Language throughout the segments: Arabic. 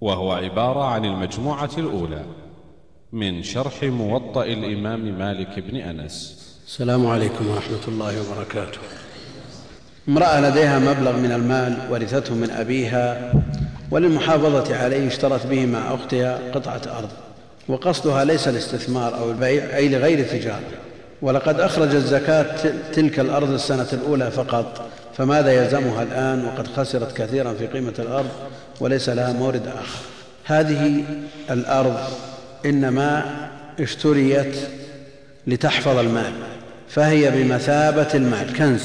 وهو عبارة عن المجموعة الأولى من شرح موطأ الإمام مالك بن أنس. السلام عليكم ورحمة الله وبركاته. امرأة لديها مبلغ من المال ورثته من أبيها وللمحافظة عليه اشترت به مع أختها قطعة أرض. وقصدها ليس الاستثمار أو البيع أي لغير التجارة. ولقد أخرجت زكاة تلك الأرض السنة الأولى فقط. فماذا يلزمها الآن؟ وقد خسرت كثيرا في قيمة الأرض وليس لها مورد آخر. هذه الأرض إنما اشتريت لتحفظ المال فهي بمثابة المال كنز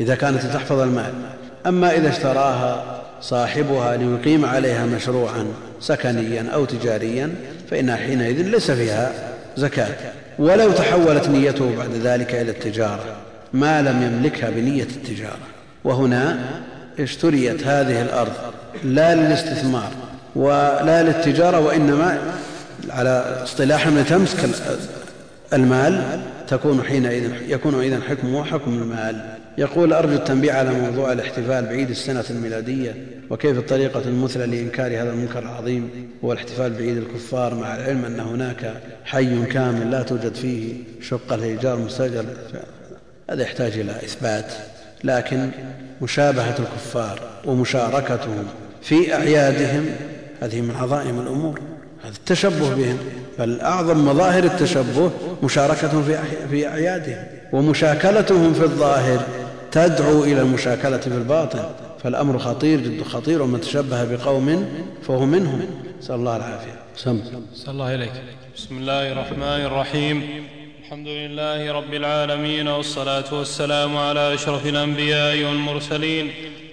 إذا كانت تحفظ المال. أما إذا اشتراها صاحبها ليقيم عليها مشروعا سكنيا أو تجاريا فإنها حينئذ ليس فيها زكاة. ولو تحولت نيته بعد ذلك إلى التجارة ما لم يملكها بنية التجارة. وهنا اشتريت هذه الأرض لا للاستثمار ولا للتجارة وإنما على اصطلاح من تمسك المال تكون حينئذ يكون إذن حكمه حكم المال. يقول أرجو التنبيه على موضوع الاحتفال بعيد السنة الميلادية وكيف الطريقة المثلى لإنكار هذا المنكر العظيم هو الاحتفال بعيد الكفار مع العلم أن هناك حي كامل لا توجد فيه شقة الإيجار مستأجر هذا يحتاج إلى إثبات. لكن مشابهة الكفار ومشاركتهم في أعيادهم هذه من عظائم الأمور هذا التشبه بهم بل أعظم مظاهر التشبه مشاركتهم في أعيادهم ومشاكلتهم في الظاهر تدعو إلى المشاكلة في الباطن فالأمر خطير جد خطير ومن تشبه بقوم فهو منهم. نسأل الله العافية. سم صلى الله إليك بسم الله الرحمن الرحيم. الحمد لله رب العالمين والصلاة والسلام على أشرف الأنبياء والمرسلين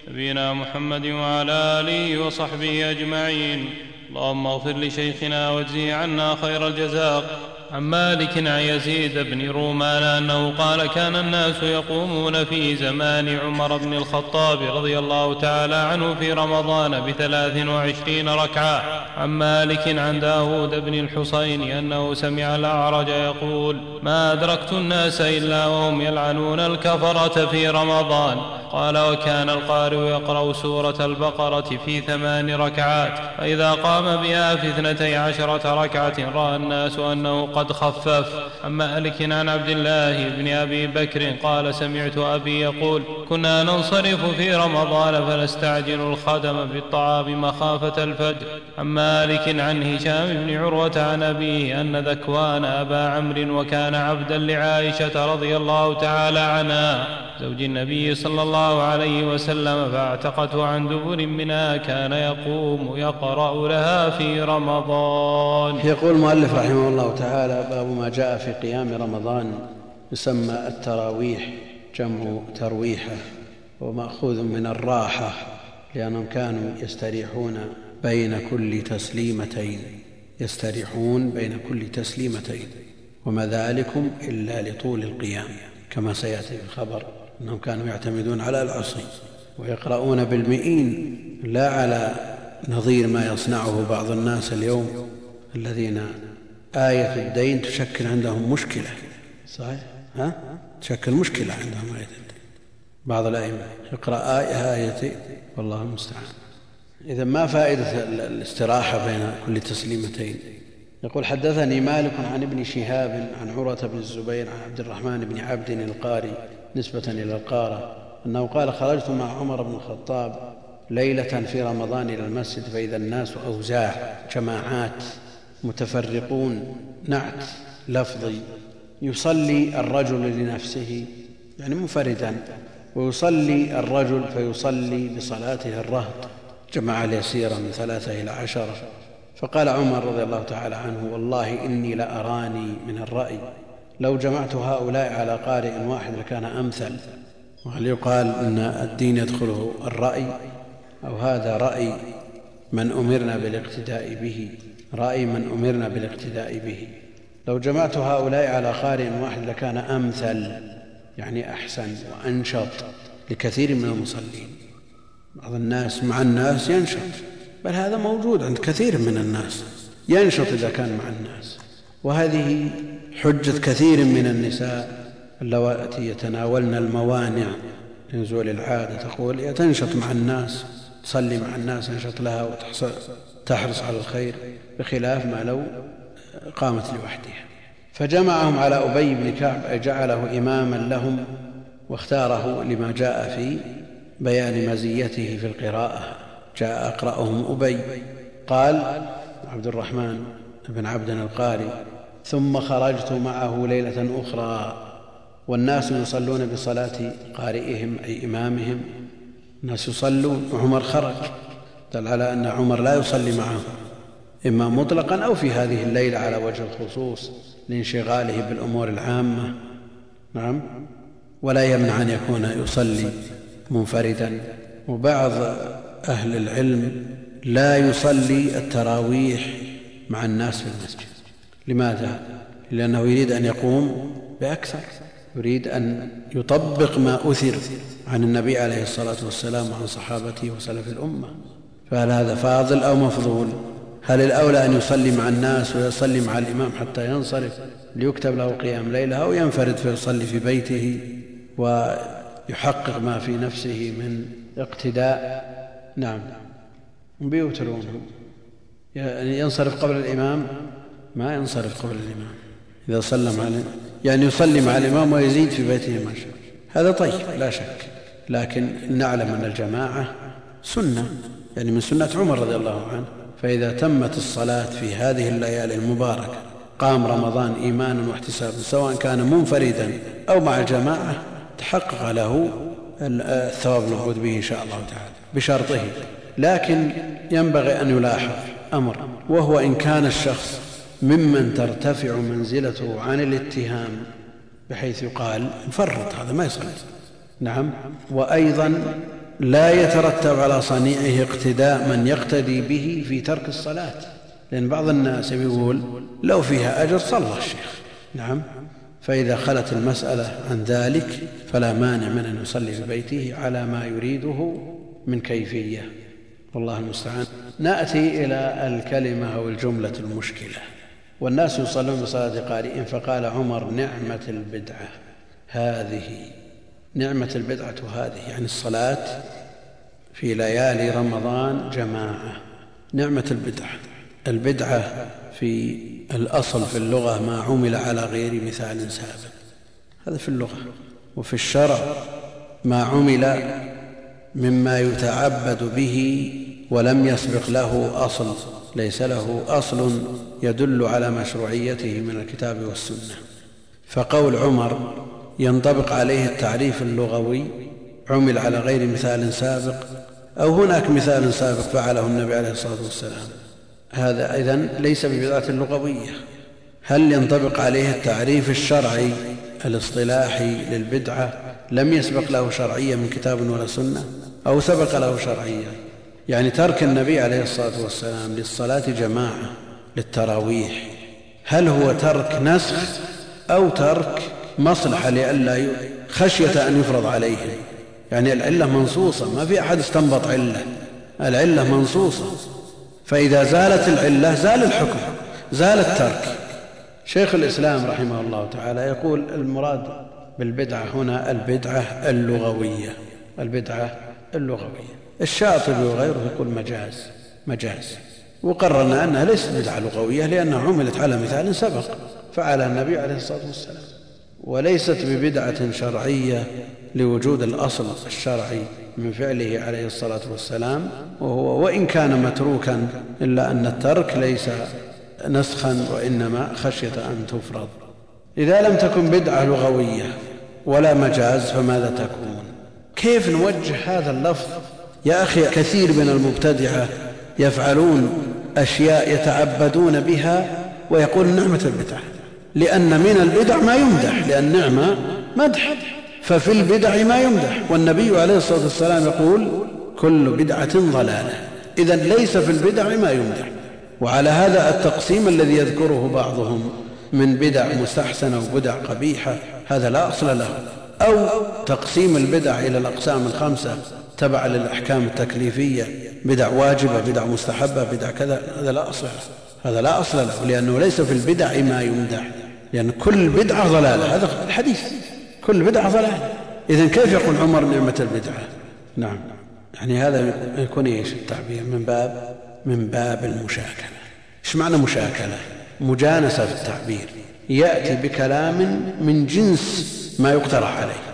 نبينا محمد وعلى آله وصحبه أجمعين. اللهم اغفر لشيخنا واجزه عنا خير الجزاء عن مالك عن يزيد بن رومان أنه قال كان الناس يقومون في زمان عمر بن الخطاب رضي الله تعالى عنه في رمضان بثلاث وعشرين ركعة. عن مالك عن داود بن الحصين أنه سمع الأعرج يقول ما أدركت الناس إلا وهم يلعنون الكفرة في رمضان. قال وكان القارئ يقرأ سورة البقرة في ثمان ركعات فإذا قام بها في اثنتي عشرة ركعة رأى الناس أنه قد خفف. عن مالك عن عبد الله بن أبي بكر قال سمعت أبي يقول كنا ننصرف في رمضان فنستعجل الخدم بالطعام مخافة الفجر. عن مالك عن هشام بن عروة عن أبيه أن ذكوان أبا عمرو وكان عبدا لعائشة رضي الله تعالى عنها. زوج النبي صلى الله عليه وسلم فاعتقته عن دبر منها كان يقوم يقرأ لها في رمضان. يقول المؤلف رحمه الله تعالى باب ما جاء في قيام رمضان يسمى التراويح جمع ترويحه ومأخوذ من الراحة لأنهم كانوا يستريحون بين كل تسليمتين يستريحون بين كل تسليمتين وما ذلكم إلا لطول القيام كما سيأتي في الخبر. أنهم كانوا يعتمدون على العصي ويقرؤون بالمئين لا على نظير ما يصنعه بعض الناس اليوم الذين آية الدين تشكل عندهم مشكلة. صحيح؟ ها؟ تشكل مشكلة عندهم آية الدين. بعض الأئمة يقرأ آية آيتين والله المستعان. إذا ما فائدة الاستراحة بين كل تسليمتين. يقول حدثني مالك عن ابن شهاب عن عروة بن الزبير عن عبد الرحمن بن عبد القاري نسبة إلى القارة أنه قال خرجت مع عمر بن الخطاب ليلة في رمضان إلى المسجد فإذا الناس أوزاع جماعات متفرقون نعت لفظي يصلي الرجل لنفسه يعني منفردا ويصلي الرجل فيصلي بصلاته الرهط جماعة اليسيرة من ثلاثة إلى عشرة. فقال عمر رضي الله تعالى عنه والله إني لأراني من الرأي. لو جمعت هؤلاء على قارئ واحد لكان أمثل وهل يقال أن الدين يدخله الرأي؟ أو هذا رأي من أمرنا بالاقتداء به رأي من أمرنا بالاقتداء به. لو جمعت هؤلاء على قارئ واحد لكان أمثل يعني أحسن وأنشط لكثير من المصلين. بعض الناس مع الناس ينشط بل هذا موجود عند كثير من الناس ينشط إذا كان مع الناس. وهذه حجة كثير من النساء اللواتي يتناولن الموانع لنزول العادة تقول تنشط مع الناس تصلي مع الناس انشط لها وتحرص على الخير بخلاف ما لو قامت لوحدها. فجمعهم على أبي بن كعب أي جعله إماما لهم واختاره لما جاء في بيان مزيته في القراءة. جاء أقرأهم أبي قال عبد الرحمن بن عبد القاري ثم خرجت معه ليلة أخرى والناس يصلون بصلاة قارئهم أي إمامهم. الناس يصلون وعمر خرج. دل على أن عمر لا يصلي معهم إما مطلقا أو في هذه الليلة على وجه الخصوص لانشغاله بالأمور العامة. نعم. ولا يمنع أن يكون يصلي منفردا. وبعض أهل العلم لا يصلي التراويح مع الناس في المسجد. لماذا؟ لأنه يريد أن يقوم بأكثر يريد أن يطبق ما أثر عن النبي عليه الصلاة والسلام وعن صحابته وسلف الأمة. فهل هذا فاضل أو مفضول؟ هل الأولى أن يصلي مع الناس ويصلي مع الإمام حتى ينصرف ليكتب له قيام ليلة أو ينفرد فيصلي في بيته ويحقق ما في نفسه من اقتداء؟ نعم. بيوترون يعني ينصرف قبل الإمام ما ينصرف قبل الإمام. إذا سلم عليه يعني يصلي مع الإمام ويزيد في بيته ما شاء هذا طيب لا شك. لكن نعلم أن الجماعة سنة. يعني من سنة عمر رضي الله عنه. فإذا تمت الصلاة في هذه الليالي المباركة قام رمضان إيمانا واحتسابا سواء كان منفردا أو مع الجماعة تحقق له الثواب الموعود به إن شاء الله تعالى بشرطه. لكن ينبغي أن يلاحظ أمر وهو إن كان الشخص ممن ترتفع منزلته عن الاتهام بحيث يقال مفرط هذا ما يصلي نعم. وأيضا لا يترتب على صنيعه اقتداء من يقتدي به في ترك الصلاة لأن بعض الناس يقول لو فيها أجر صلى الشيخ. نعم. فإذا خلت المسألة عن ذلك فلا مانع من أن يصلي في بيته على ما يريده من كيفية. والله المستعان. نأتي إلى الكلمة أو الجملة المشكلة. والناس يصلون بصلاة قارئ فقال عمر نعمة البدعة هذه نعمة البدعة هذه يعني الصلاة في ليالي رمضان جماعة نعمة البدعة. البدعة في الأصل في اللغة ما عمل على غير مثال سابق. هذا في اللغة. وفي الشرع ما عمل مما يتعبد به ولم يسبق له أصل ليس له أصل يدل على مشروعيته من الكتاب والسنة. فقول عمر ينطبق عليه التعريف اللغوي عمل على غير مثال سابق أو هناك مثال سابق فعله النبي عليه الصلاة والسلام. هذا إذن ليس ببدعة لغوية. هل ينطبق عليه التعريف الشرعي الاصطلاحي للبدعة لم يسبق له شرعية من كتاب ولا سنة أو سبق له شرعية؟ يعني ترك النبي عليه الصلاة والسلام للصلاة جماعة للتراويح. هل هو ترك نسخ أو ترك مصلحة لئلا خشية أن يفرض عليهم يعني العلة منصوصة ما في أحد استنبط علة. العلة منصوصة. فإذا زالت العلة زال الحكم زال الترك. شيخ الإسلام رحمه الله تعالى يقول المراد بالبدعة هنا البدعة اللغوية البدعة اللغوية. الشاطبي وغيره يقول مجاز مجاز. وقررنا أنها ليست بدعة لغوية لأنها عملت على مثال سبق فعلها النبي عليه الصلاة والسلام. وليست ببدعة شرعية لوجود الأصل الشرعي من فعله عليه الصلاة والسلام وهو وإن كان متروكا إلا أن الترك ليس نسخا وإنما خشية أن تفرض. إذا لم تكن بدعة لغوية ولا مجاز فماذا تكون؟ كيف نوجه هذا اللفظ يا أخي كثير من المبتدعة يفعلون أشياء يتعبدون بها ويقول نعمة البدعة لأن من البدع ما يمدح لأن نعمة مدح. ففي البدع ما يمدح. والنبي عليه الصلاة والسلام يقول كل بدعة ضلالة. إذا ليس في البدع ما يمدح. وعلى هذا التقسيم الذي يذكره بعضهم من بدع مستحسنة وبدع قبيحة هذا لا أصل له. أو تقسيم البدع إلى الأقسام الخمسة. تبعا للأحكام التكليفية بدع واجبة بدع مستحبة بدع كذا هذا لا أصل هذا لا أصل له لأنه ليس في البدع ما يمدح لأن كل بدعة ضلالة هذا الحديث كل بدعة ضلالة. إذا كيف يقول عمر نعمة البدعة؟ نعم يعني هذا يكون إيش؟ التعبير من باب من باب المشاكلة. إيش معنى مشاكلة؟ مجانسة في التعبير. يأتي بكلام من جنس ما يقترح عليه.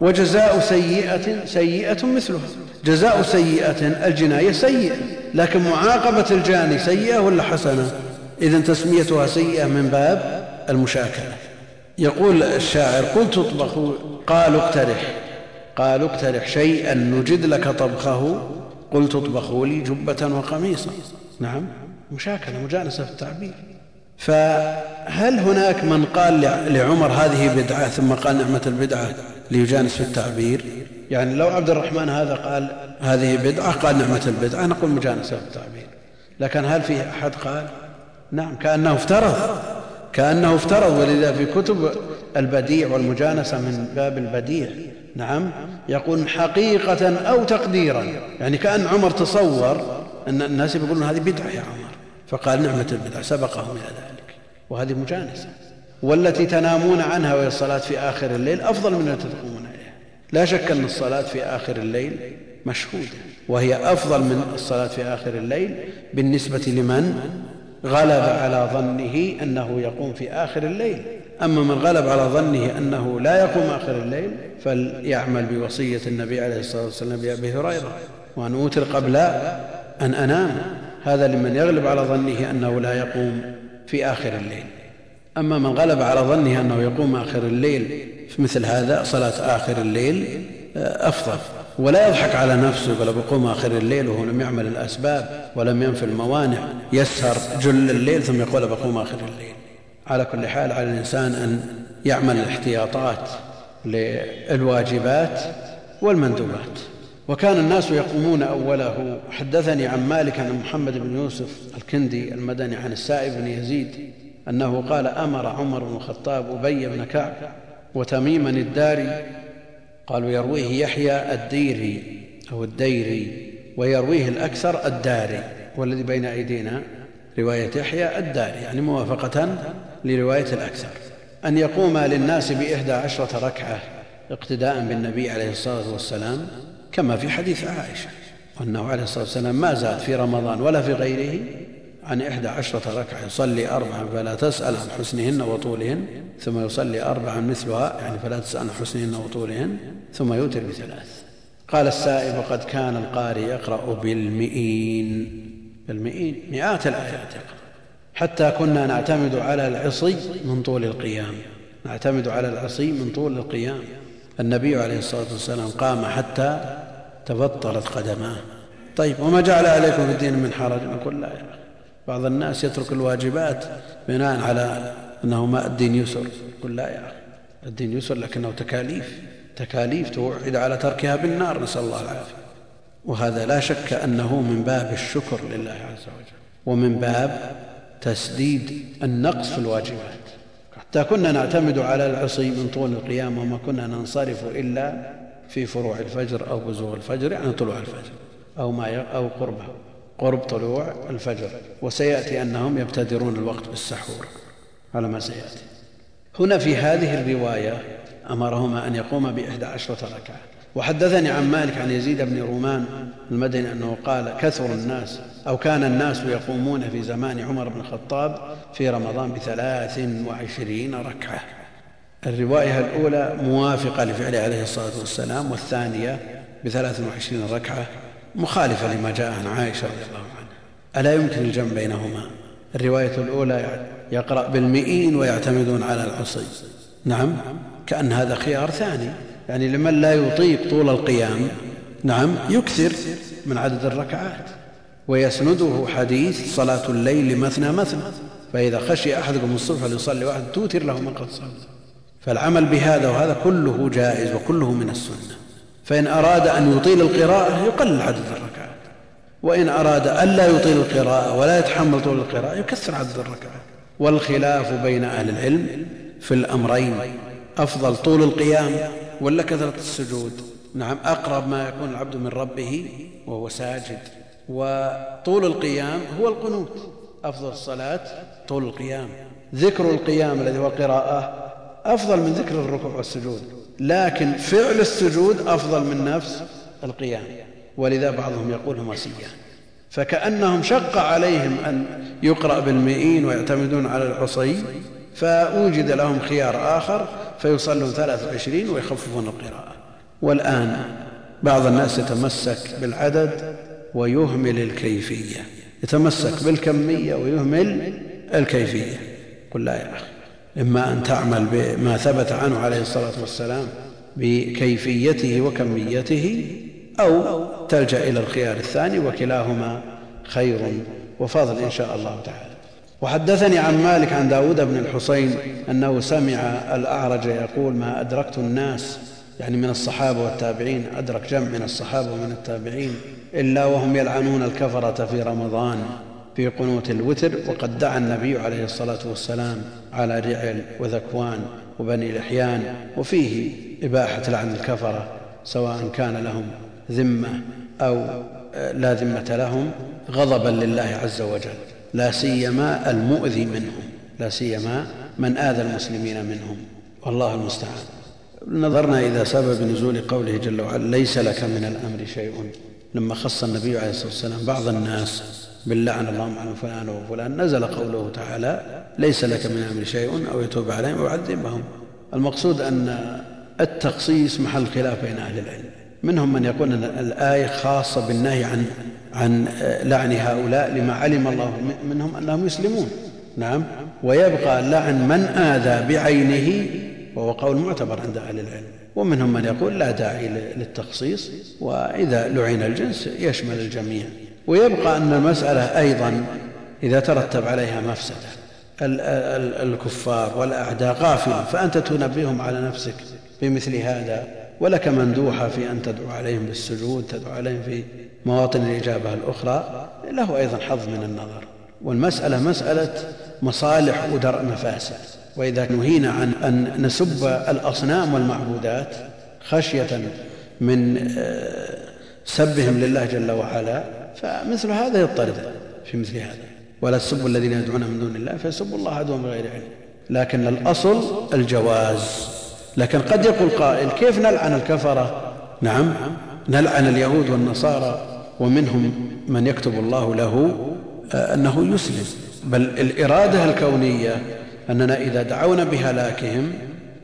وجزاء سيئة سيئة مثلها. جزاء سيئة الجناية سيئة. لكن معاقبة الجاني سيئة ولا حسنة؟ إذا تسميتها سيئة من باب المشاكلة. يقول الشاعر قلت اطبخوا. قالوا اقترح. قالوا اقترح شيئا نجد لك طبخه. قلت اطبخوا لي جبة وقميصا. نعم. مشاكلة مجانسة في التعبير. فهل هناك من قال لعمر هذه بدعة ثم قال نعمة البدعة؟ ليجانس في التعبير. يعني لو عبد الرحمن هذا قال هذه بدعة قال نعمة البدعة نقول مجانسة في التعبير. لكن هل في أحد قال؟ نعم كأنه افترض كأنه افترض. ولذا في كتب البديع والمجانسة من باب البديع نعم يقول حقيقة أو تقديرا. يعني كأن عمر تصور أن الناس يقولون هذه بدعة يا عمر. فقال نعمة البدعة سبقهم إلى ذلك. وهذه مجانسة. والتي تنامون عنها وهي الصلاة في آخر الليل أفضل من التي تقومون إليها. لا شك أن الصلاة في آخر الليل مشهودة وهي أفضل من الصلاة في آخر الليل بالنسبة لمن غلب على ظنه أنه يقوم في آخر الليل. أما من غلب على ظنه أنه لا يقوم آخر الليل فليعمل بوصية النبي عليه الصلاة والسلام بأبي هريرة وأن أوتر قبل أن أنام. هذا لمن يغلب على ظنه أنه لا يقوم في آخر الليل. أما من غلب على ظنه أنه يقوم آخر الليل في مثل هذا صلاة آخر الليل آه، أفضل. ولا يضحك على نفسه يقول بقوم آخر الليل وهو لم يعمل الأسباب ولم ينفي الموانع يسهر جل الليل ثم يقول بقوم آخر الليل. على كل حال على الإنسان أن يعمل الاحتياطات للواجبات والمندوبات. وكان الناس يقومون أوله. حدثني عن مالك عن محمد بن يوسف الكندي المدني عن السائب بن يزيد أنه قال أمر عمر بن الخطاب أبي بن كعب وتميما الداري قالوا يرويه يحيى الديري أو الديري ويرويه الأكثر الداري والذي بين أيدينا رواية يحيى الداري يعني موافقة لرواية الأكثر. أن يقوم للناس بإحدى عشرة ركعة اقتداء بالنبي عليه الصلاة والسلام كما في حديث عائشة وأنه عليه الصلاة والسلام ما زاد في رمضان ولا في غيره عن إحدى عشرة ركعة يصلي أربعا فلا تسأل عن حسنهن وطولهن ثم يصلي أربعا مثلها يعني فلا تسأل عن حسنهن وطولهن ثم يوتر بثلاث. قال السائب وقد كان القارئ يقرأ بالمئين. بالمئين. مئات الآيات يقرأ. حتى كنا نعتمد على العصي من طول القيام. نعتمد على العصي من طول القيام. النبي عليه الصلاة والسلام قام حتى تبطلت قدماه. طيب وما جعل عليكم في الدين من حرج؟ نقول لا يا أخي. بعض الناس يترك الواجبات بناء على أنه ما الدين يسر. قل لا يا أخي الدين يسر لكنه تكاليف. تكاليف توعد على تركها بالنار نسأل الله العافية. وهذا لا شك أنه من باب الشكر لله عز وجل ومن باب تسديد النقص في الواجبات. حتى كنا نعتمد على العصي من طول القيام وما كنا ننصرف إلا في فروع الفجر أو بزوغ الفجر يعني طلوع الفجر أو, ما أو قربه قرب طلوع الفجر وسيأتي أنهم يبتدرون الوقت بالسحور. على ما سيأتي. هنا في هذه الرواية أمرهما أن يقوم بإحدى عشرة ركعة. وحدثني عن مالك عن يزيد بن رومان المدني أنه قال كثر الناس أو كان الناس يقومون في زمان عمر بن الخطاب في رمضان بثلاث وعشرين ركعة. الرواية الأولى موافقة لفعله عليه الصلاة والسلام والثانية بثلاث وعشرين ركعة. مخالفة لما جاء عن عائشة رضي الله عنها. ألا يمكن الجمع بينهما؟ الرواية الأولى يقرأ بالمئين ويعتمدون على العصي. نعم كأن هذا خيار ثاني. يعني لمن لا يطيق طول القيام نعم يكثر من عدد الركعات. ويسنده حديث صلاة الليل مثنى مثنى. فإذا خشي أحدكم الصبح ليصلي واحد توتر له من قد صلى. فالعمل بهذا وهذا كله جائز وكله من السنة. فإن أراد أن يطيل القراءة يقلل عدد الركعات. وإن أراد ألا يطيل القراءة ولا يتحمل طول القراءة يكثر عدد الركعات. والخلاف بين أهل العلم في الأمرين. أفضل طول القيام ولا كثرة السجود؟ نعم أقرب ما يكون العبد من ربه وهو ساجد. وطول القيام هو القنوت. أفضل الصلاة طول القيام. ذكر القيام الذي هو القراءة أفضل من ذكر الركوع والسجود. لكن فعل السجود أفضل من نفس القيام. ولذا بعضهم يقول هما سيان فكأنهم شق عليهم أن يقرأ بالمئين ويعتمدون على العصي فوجد لهم خيار آخر فيصلون ثلاث وعشرين ويخففون القراءة. والآن بعض الناس يتمسك بالعدد ويهمل الكيفية. يتمسك بالكمية ويهمل الكيفية. قل لا يا أخي إما أن تعمل بما ثبت عنه عليه الصلاة والسلام بكيفيته وكميته أو تلجأ إلى الخيار الثاني وكلاهما خير وفضل إن شاء الله تعالى. وحدثني عن مالك عن داود بن الحصين أنه سمع الأعرج يقول ما أدركت الناس يعني من الصحابة والتابعين أدرك جمع من الصحابة ومن التابعين إلا وهم يلعنون الكفرة في رمضان. في قنوت الوتر وقد دعا النبي عليه الصلاة والسلام على رعل وذكوان وبني لحيان وفيه إباحة لعن الكفرة سواء كان لهم ذمة أو لا ذمة لهم غضبا لله عز وجل. لا سيما المؤذي منهم لا سيما من آذى المسلمين منهم. والله المستعان. نظرنا إلى سبب نزول قوله جل وعلا ليس لك من الأمر شيء. لما خص النبي عليه الصلاة والسلام بعض الناس باللعن اللهم عن فلان وفلان. نزل قوله تعالى ليس لك من أمر شيء أو يتوب عليهم ويعذبهم المقصود أن التخصيص محل خلاف بين أهل العلم. منهم من يقول أن الآية خاصة بالنهي عن عن لعن هؤلاء لما علم الله منهم أنهم يسلمون. نعم. ويبقى لعن من آذى بعينه وهو قول معتبر عند أهل العلم. ومنهم من يقول لا داعي للتخصيص. وإذا لعن الجنس يشمل الجميع. ويبقى أن المسألة أيضا إذا ترتب عليها مفسدة. الكفار والأعداء غافلون فأنت تنبههم على نفسك بمثل هذا ولك مندوحه في أن تدعو عليهم بالسجود تدعو عليهم في مواطن الإجابة الأخرى. له أيضا حظ من النظر. والمسألة مسألة مصالح ودرء مفاسد. وإذا نهينا عن أن نسب الأصنام والمعبودات خشية من آه، سبهم لله جل وعلا فمثل هذا يضطرد في مثل هذا. ولا تسبوا الذين يدعون من دون الله فيسبوا الله عدوا بغير علم. لكن الأصل الجواز. لكن قد يقول قائل كيف نلعن الكفره نعم نلعن اليهود والنصارى ومنهم من يكتب الله له آه، أنه يسلم. بل الإرادة الكونية أننا إذا دعونا بهلاكهم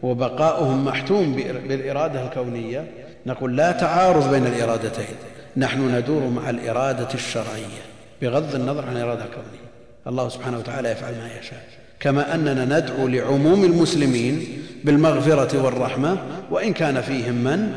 وبقاؤهم محتوم بالإرادة الكونية نقول لا تعارض بين الإرادتين. نحن ندور مع الإرادة الشرعية بغض النظر عن الإرادة الكونية الله سبحانه وتعالى يفعل ما يشاء. كما أننا ندعو لعموم المسلمين بالمغفرة والرحمة وإن كان فيهم من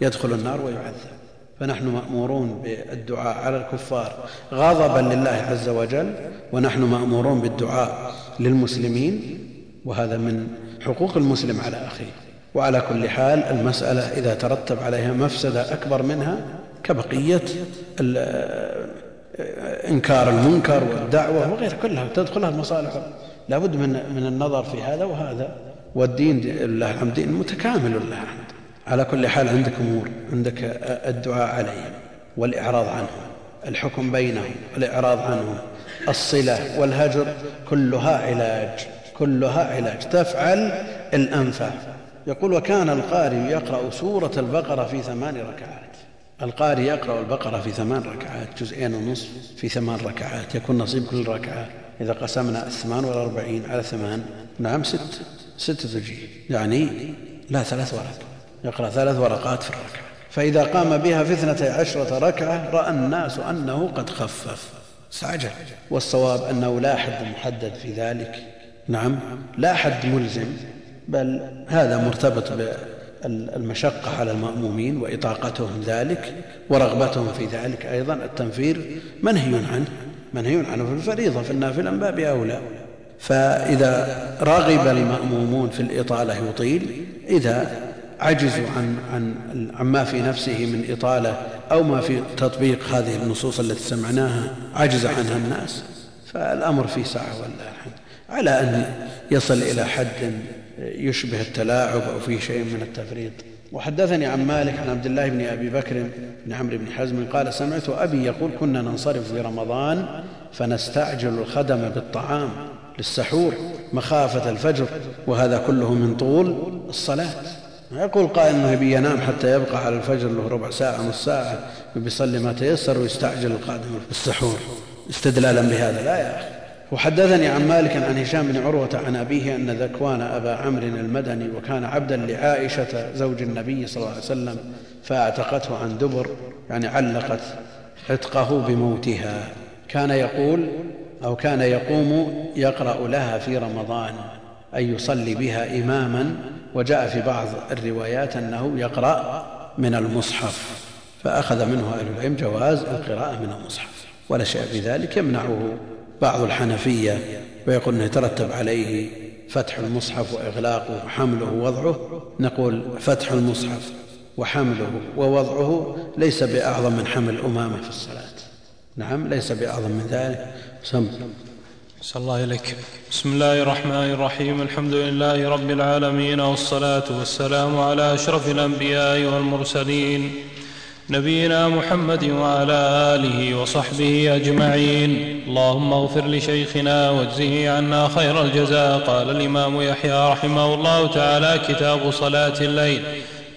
يدخل النار ويعذب. فنحن مأمورون بالدعاء على الكفار غضبا لله عز وجل ونحن مأمورون بالدعاء للمسلمين وهذا من حقوق المسلم على أخيه. وعلى كل حال المسألة إذا ترتب عليها مفسدة أكبر منها كبقية إنكار المنكر والدعوة وغير كلها تدخلها المصالح. لا بد من, من النظر في هذا وهذا والدين لله الحمد دين متكامل لله الحمد. على كل حال عندك أمور عندك الدعاء عليهم والإعراض عنهم الحكم بينهم الإعراض عنهم الصلة والهجر كلها علاج كلها علاج. تفعل الأنفع يقول وكان القارئ يقرأ سورة البقرة في ثمان ركعات. القارئ يقرأ البقرة في ثمان ركعات جزئين ونصف في ثمان ركعات يكون نصيب كل ركعة. إذا قسمنا الثمان والأربعين على ثمان نعم ست ستة وجيه يعني لا ثلاث ورق. يقرأ ثلاث ورقات في الركعة. فإذا قام بها في اثنتي عشرة ركعة رأى الناس أنه قد خفف. استعجل. والصواب أنه لا حد محدد في ذلك. نعم لا حد ملزم بل هذا مرتبط المشقة على المأمومين وإطاقتهم ذلك ورغبتهم في ذلك أيضا التنفير منهي عنه منهي عنه في الفريضة في النافلة من باب أولى. فإذا رغب المأمومون في الإطالة يطيل. إذا عجزوا عن, عن, ما في نفسه من إطالة أو ما في تطبيق هذه النصوص التي سمعناها عجز عنها الناس فالأمر فيه سعة والله الحمد على أن يصل إلى حد يشبه التلاعب أو فيه شيء من التفريط. وحدثني عن مالك عن عبد الله بن أبي بكر بن عمرو بن حزم قال سمعت أبي يقول كنا ننصرف في رمضان فنستعجل الخدم بالطعام للسحور مخافة الفجر وهذا كله من طول الصلاة. يقول قائل انه يبي ينام حتى يبقى على الفجر له ربع ساعة نص ساعة يصلي ما تيسر ويستعجل القادم بالسحور استدلالا بهذا لا يا أخي. وحدثني عن مالك عن هشام بن عروة عن أبيه أن ذكوان أبا عمرو المدني وكان عبدا لعائشة زوج النبي صلى الله عليه وسلم فأعتقته عن دبر يعني علقت عتقه بموتها. كان يقول أو كان يقوم يقرأ لها في رمضان أي يصلي بها إماما. وجاء في بعض الروايات أنه يقرأ من المصحف فأخذ منه أهل العلم جواز القراءة من المصحف ولا شيء في ذلك يمنعه. بعض الحنفية ويقول أنه يترتب عليه فتح المصحف وإغلاقه وحمله ووضعه. نقول فتح المصحف وحمله ووضعه ليس بأعظم من حمل أمامة في الصلاة. نعم ليس بأعظم من ذلك. سم. صلى الله إليك بسم الله الرحمن الرحيم. الحمد لله رب العالمين والصلاة والسلام على أشرف الأنبياء والمرسلين نبينا محمد وعلى آله وصحبه أجمعين. اللهم اغفر لشيخنا واجزه عنا خير الجزاء. قال الإمام يحيى رحمه الله تعالى كتاب صلاة الليل.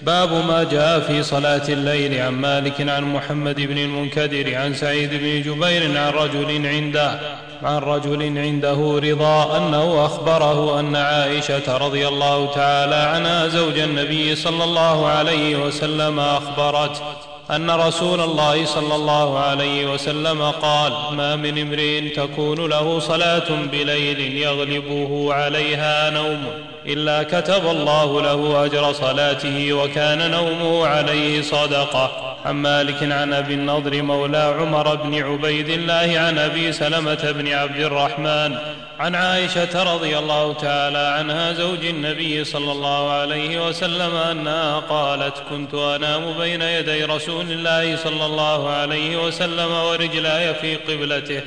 باب ما جاء في صلاة الليل عن مالك عن محمد بن المنكدر عن سعيد بن جبير عن رجل عنده عن رجل عنده رضا أنه أخبره أن عائشة رضي الله تعالى عنها زوج النبي صلى الله عليه وسلم أخبرته أن رسول الله صلى الله عليه وسلم قال ما من امرئ تكون له صلاة بليل يغلبه عليها نوم إلا كتب الله له أجر صلاته وكان نومه عليه صدقة. عن مالك عن أبي النضر مولى عمر بن عبيد الله عن أبي سلمة بن عبد الرحمن عن عائشة رضي الله تعالى عنها زوج النبي صلى الله عليه وسلم أنها قالت كنت أنام بين يدي رسول الله صلى الله عليه وسلم ورجلاي في قبلته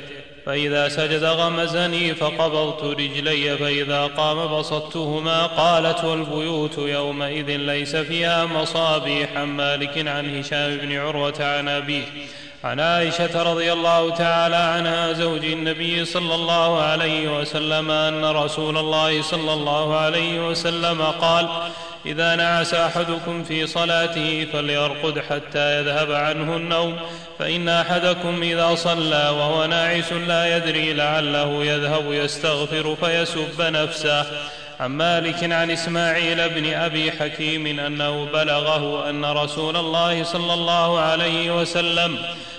فإذا سجد غمزني فقبضت رجلي فإذا قام بسطتهما قالت والبيوت يومئذ ليس فيها مصابيح. عن مالك عن هشام بن عروة عن أبيه عن عائشة رضي الله تعالى عنها زوج النبي صلى الله عليه وسلم أن رسول الله صلى الله عليه وسلم قال إذا نعس أحدكم في صلاته فليرقد حتى يذهب عنه النوم فإن أحدكم إذا صلى وهو ناعس لا يدري لعله يذهب يستغفر فيسب نفسه. عن مالك عن إسماعيل بن أبي حكيم أنه بلغه أن رسول الله صلى الله عليه وسلم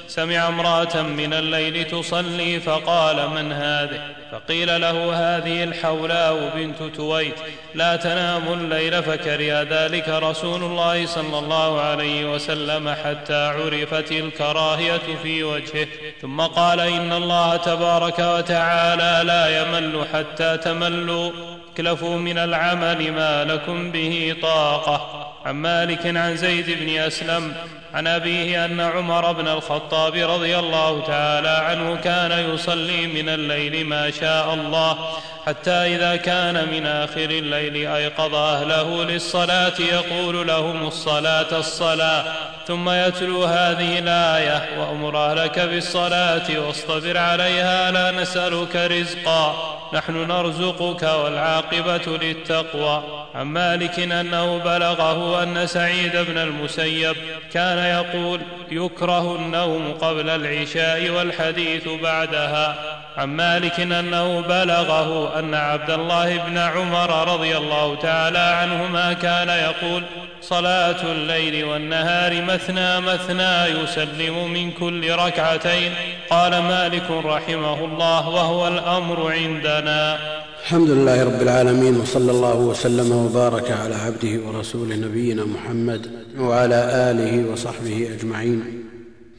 سمع امرأة من الليل تصلي فقال من هذه؟ فقيل له هذه الحولاء بنت تويت لا تنام الليل فكره ذلك رسول الله صلى الله عليه وسلم حتى عرفت الكراهية في وجهه. ثم قال إن الله تبارك وتعالى لا يمل حتى تملوا. اكلفوا من العمل ما لكم به طاقة. عن مالك عن زيد بن أسلم عن أبيه أن عمر بن الخطاب رضي الله تعالى عنه كان يصلي من الليل ما شاء الله حتى إذا كان من آخر الليل أيقظ أهله للصلاة يقول لهم الصلاة الصلاة ثم يتلو هذه الآية وأمر أهلك بالصلاة واصطبر عليها لا نسألك رزقا نحن نرزقك والعاقبة للتقوى عن مالك أنه بلغه أن سعيد بن المسيب كان يقول يكره النوم قبل العشاء والحديث بعدها. عن مالك أنه بلغه أن عبد الله بن عمر رضي الله تعالى عنهما كان يقول صلاة الليل والنهار مثنى مثنى يسلم من كل ركعتين. قال مالك رحمه الله وهو الأمر عندنا. الحمد لله رب العالمين وصلى الله وسلم وبارك على عبده ورسوله نبينا محمد وعلى آله وصحبه أجمعين.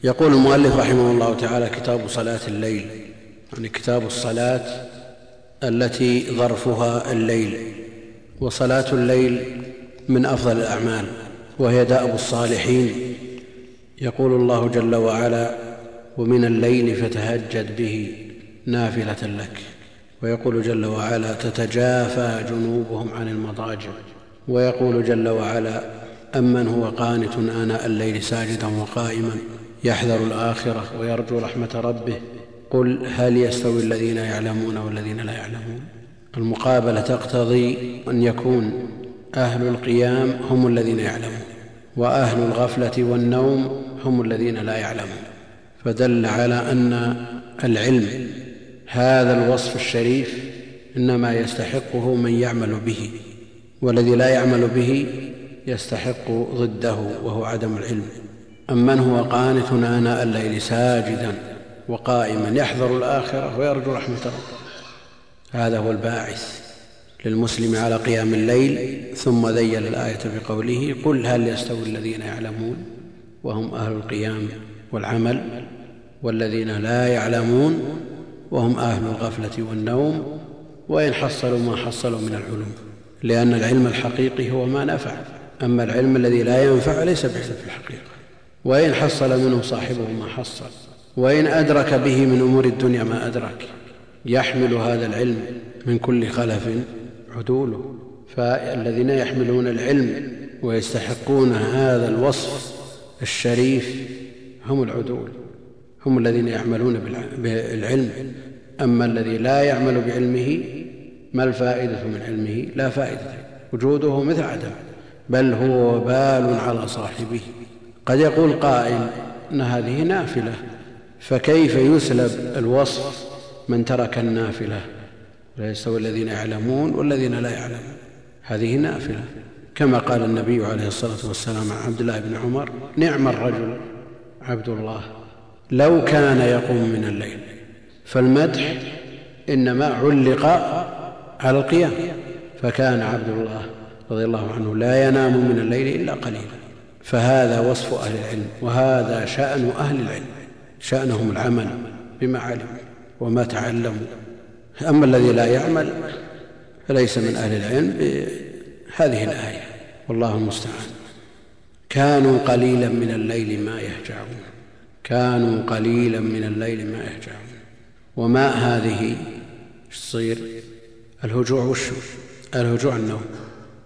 يقول المؤلف رحمه الله تعالى كتاب صلاة الليل يعني كتاب الصلاة التي ظرفها الليل وصلاة الليل من أفضل الأعمال وهي دأب الصالحين. يقول الله جل وعلا ومن الليل فتهجد به نافلة لك ويقول جل وعلا تتجافى جنوبهم عن المضاجع ويقول جل وعلا أمن هو قانت آناء الليل ساجدا وقائما يحذر الآخرة ويرجو رحمة ربه قل هل يستوي الذين يعلمون والذين لا يعلمون؟ المقابلة تقتضي أن يكون أهل القيام هم الذين يعلمون وأهل الغفلة والنوم هم الذين لا يعلمون. فدل على أن العلم هذا الوصف الشريف إنما يستحقه من يعمل به والذي لا يعمل به يستحق ضده وهو عدم العلم. أمن هو قانت آناء الليل ساجدا؟ وقائما يحذر الآخرة ويرجو رحمة ربه. هذا هو الباعث للمسلم على قيام الليل ثم ذيل الآية بقوله قل هل يستوي الذين يعلمون وهم أهل القيام والعمل والذين لا يعلمون وهم أهل الغفلة والنوم وإن حصلوا ما حصلوا من العلوم؟ لأن العلم الحقيقي هو ما نفع أما العلم الذي لا ينفع ليس بعلم في الحقيقة وإن حصل منه صاحبه ما حصل وإن أدرك به من أمور الدنيا ما أدرك يحمل هذا العلم من كل خلف عدوله. فالذين يحملون العلم ويستحقون هذا الوصف الشريف هم العدول هم الذين يعملون بالعلم. أما الذي لا يعمل بعلمه ما الفائدة من علمه؟ لا فائدة. وجوده مثل عدم بل هو وبال على صاحبه. قد يقول قائل إن هذه نافلة. فكيف يسلب الوصف من ترك النافلة؟ لا يستوي الذين يعلمون والذين لا يعلمون. هذه نافلة. كما قال النبي عليه الصلاة والسلام عن عبد الله بن عمر نعم الرجل عبد الله. لو كان يقوم من الليل. فالمدح إنما علق على القيام. فكان عبد الله رضي الله عنه لا ينام من الليل إلا قليلا. فهذا وصف أهل العلم وهذا شأن أهل العلم. شأنهم العمل بما علموا وما تعلموا. أما الذي لا يعمل فليس من أهل العلم بهذه الآية. والله المستعان. كانوا قليلا من الليل ما يهجعون. كانوا قليلا من الليل ما يهجعون. وماء هذه؟ تصير؟ الهجوع وشو الهجوع النوم.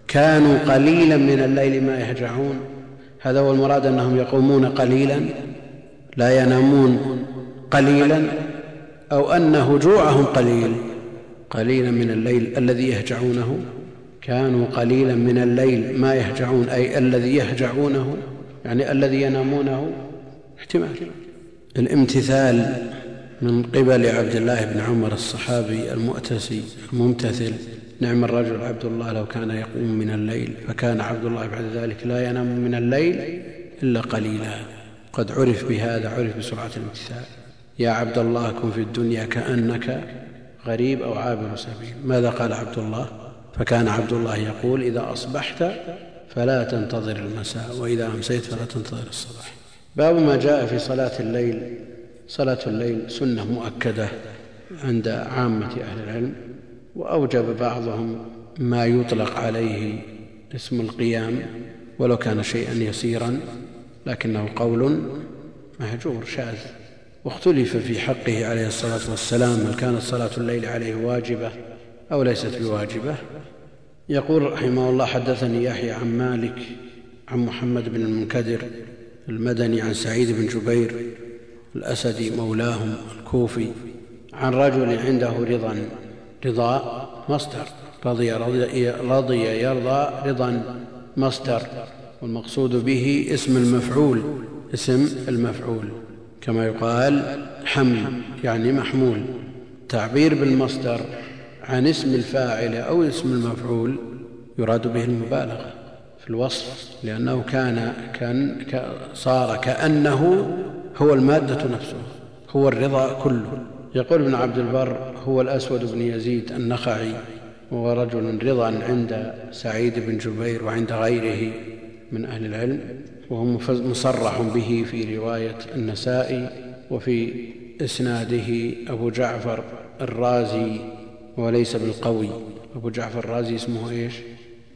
كانوا قليلا من الليل ما يهجعون. هذا هو المراد أنهم يقومون قليلا لا ينامون قليلا أو أن هجوعهم قليل. قليلا من الليل الذي يهجعونه. كانوا قليلا من الليل ما يهجعون أي الذي يهجعونه يعني الذي ينامونه. احتمال. الامتثال من قبل عبد الله بن عمر الصحابي المؤتسي الممتثل. نعم الرجل عبد الله لو كان يقوم من الليل فكان عبد الله بعد ذلك لا ينام من الليل إلا قليلا. قد عرف بهذا عرف بسرعة الامتثال. يا عبد الله كن في الدنيا كأنك غريب أو عابر سبيل ماذا قال عبد الله فكان عبد الله يقول إذا أصبحت فلا تنتظر المساء وإذا أمسيت فلا تنتظر الصباح. باب ما جاء في صلاة الليل. صلاة الليل سنة مؤكدة عند عامة أهل العلم وأوجب بعضهم ما يطلق عليه اسم القيام ولو كان شيئا يسيرا. لكنه قول مهجور شاذ. واختلف في حقه عليه الصلاة والسلام هل كانت صلاة الليل عليه واجبة أو ليست بواجبة. يقول رحمه الله حدثني يحيى عن مالك عن محمد بن المنكدر المدني عن سعيد بن جبير الأسدي مولاهم الكوفي عن رجل عنده رضا رضا مصدر رضي, رضي, رضي يرضى رضا مصدر. والمقصود به اسم المفعول اسم المفعول. كما يقال حمل يعني محمول. تعبير بالمصدر عن اسم الفاعل أو اسم المفعول يراد به المبالغة في الوصف لأنه كان كان صار كأنه هو المادة نفسها هو الرضا كله. يقول ابن عبد البر هو الأسود بن يزيد النخعي وهو رجل رضا عند سعيد بن جبير وعند غيره. من أهل العلم وهو مصرح به في رواية النسائي وفي إسناده أبو جعفر الرازي وليس بالقوي. أبو جعفر الرازي اسمه إيش؟